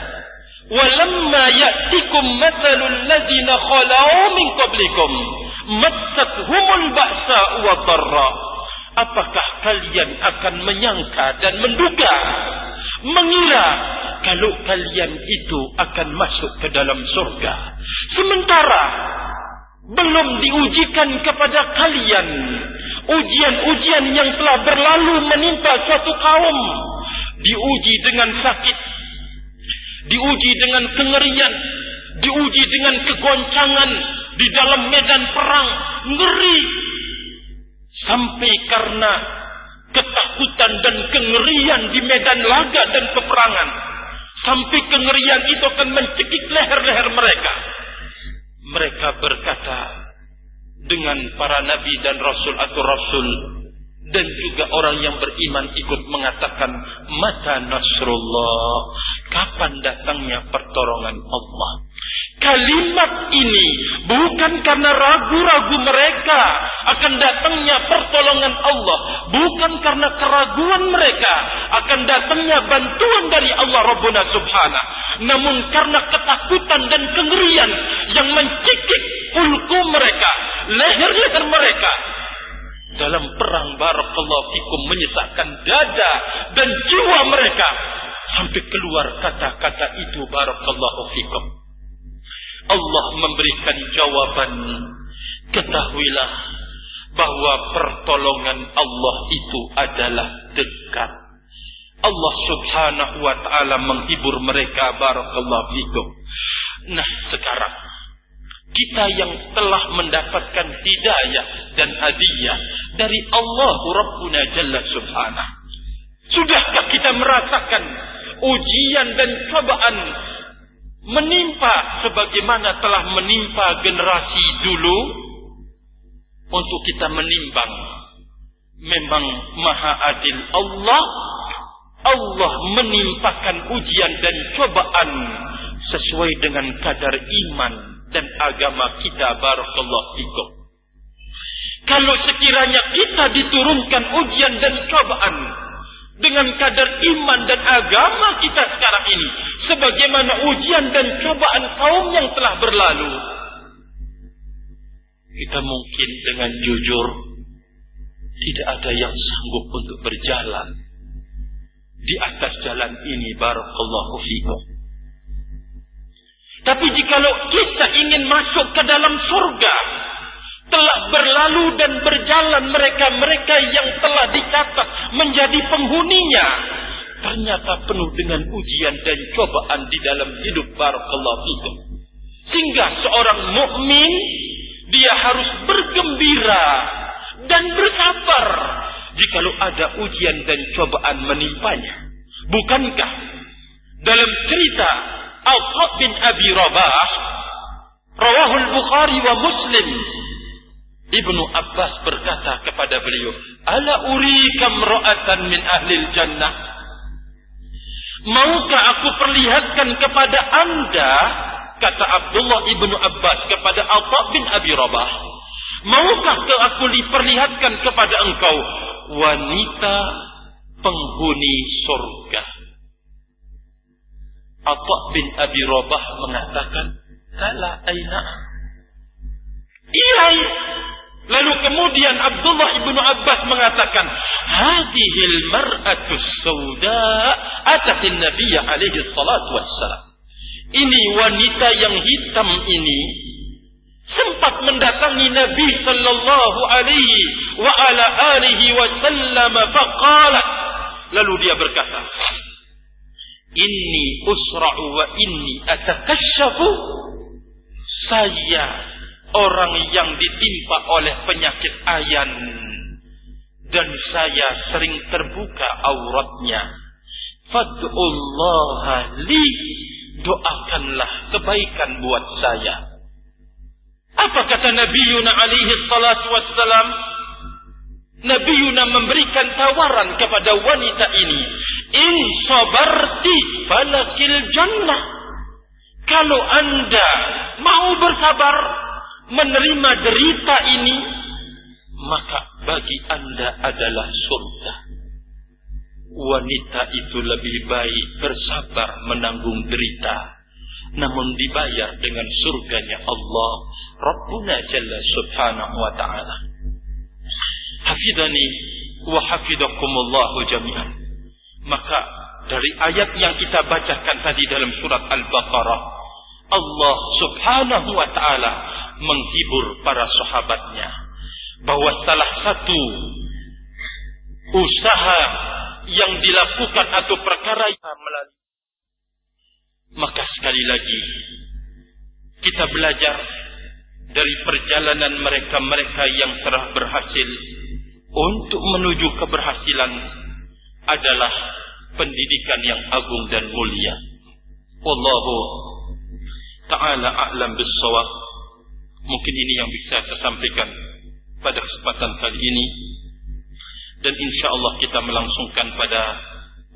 walamma ya'tikum mathalul ladzina khalau min qablikum massathumul ba'sa wa dharra Apakah kalian akan menyangka dan menduga, mengira kalau kalian itu akan masuk ke dalam surga? Sementara belum diujikan kepada kalian ujian-ujian yang telah berlalu menimpa suatu kaum, diuji dengan sakit, diuji dengan kengerian, diuji dengan kegoncangan di dalam medan perang, ngeri Sampai karena ketakutan dan kengerian di medan laga dan peperangan. Sampai kengerian itu akan mencekik leher-leher mereka. Mereka berkata dengan para nabi dan rasul atau rasul dan juga orang yang beriman ikut mengatakan mata nasrullah kapan datangnya pertolongan Allah Kalimat ini bukan karena ragu-ragu mereka akan datangnya pertolongan Allah, bukan karena keraguan mereka akan datangnya bantuan dari Allah Rabbuna Subhanahu, namun karena ketakutan dan kengerian yang mencikik ulku mereka, leher-leher mereka. Dalam perang barakallahu fikum menyesakkan dada dan jiwa mereka. Sampai keluar kata-kata itu barakallahu fikum. Allah memberikan jawaban. Ketahuilah bahwa pertolongan Allah itu adalah dekat. Allah subhanahu wa ta'ala menghibur mereka barakallahu fikum. Nah sekarang kita yang telah mendapatkan hidayah dan hadiah dari Allah Rabbuna Jalla Subhanahu. Sudahkah kita merasakan ujian dan cobaan menimpa sebagaimana telah menimpa generasi dulu untuk kita menimbang memang maha adil Allah Allah menimpakan ujian dan cobaan sesuai dengan kadar iman dan agama kita barakallahu fikum. Kalau sekiranya kita diturunkan ujian dan cobaan dengan kadar iman dan agama kita sekarang ini. Sebagaimana ujian dan cobaan kaum yang telah berlalu. Kita mungkin dengan jujur tidak ada yang sanggup untuk berjalan di atas jalan ini barakallahu fikum. Tapi jikalau kita ingin masuk ke dalam surga telah berlalu dan berjalan mereka-mereka yang telah dicatat menjadi penghuninya ternyata penuh dengan ujian dan cobaan di dalam hidup barakallahu fikum. Sehingga seorang mukmin dia harus bergembira dan bersabar jikalau ada ujian dan cobaan menimpanya. Bukankah dalam cerita Al-Qa bin Abi Rabah Rawahul Bukhari wa Muslim Ibnu Abbas berkata kepada beliau, "Ala urikam ra'atan min ahli jannah?" Maukah aku perlihatkan kepada Anda kata Abdullah ibnu Abbas kepada Atha bin Abi Rabah maukah aku diperlihatkan kepada engkau wanita penghuni surga Atha bin Abi Rabah mengatakan salah aina iya lalu kemudian Abdullah ibnu Abbas mengatakan hadhil mar'atu sauda atatin Nabi alaihi salatu wassalam. Ini wanita yang hitam ini sempat mendatangi Nabi sallallahu alaihi wa ala alihi wasallam lalu dia berkata Inni usra'u wa inni atakasyafu saya orang yang ditimpa oleh penyakit ayan dan saya sering terbuka auratnya fad'ullaha li doakanlah kebaikan buat saya. Apa kata Nabi Yuna alaihi salatu wassalam? Nabi Yuna memberikan tawaran kepada wanita ini. In sabarti falakil jannah. Kalau anda mau bersabar menerima derita ini, maka bagi anda adalah surga. Wanita itu lebih baik bersabar menanggung derita namun dibayar dengan surganya Allah Rabbuna Jalla Subhanahu wa taala. Hafidhani wa hafidakumullah jami'an. Maka dari ayat yang kita bacakan tadi dalam surat Al-Baqarah Allah Subhanahu wa taala menghibur para sahabatnya bahwa salah satu usaha yang dilakukan atau perkara yang melalui. Maka sekali lagi kita belajar dari perjalanan mereka-mereka yang telah berhasil untuk menuju keberhasilan adalah pendidikan yang agung dan mulia. Wallahu ta'ala a'lam bissawab. Mungkin ini yang bisa saya sampaikan pada kesempatan kali ini dan insya Allah kita melangsungkan pada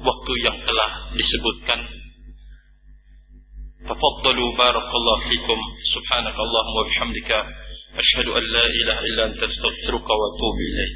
waktu yang telah disebutkan. Tafaddalu barakallahu fikum subhanakallahumma wa bihamdika asyhadu an la ilaha illa anta astaghfiruka wa atubu ilaik.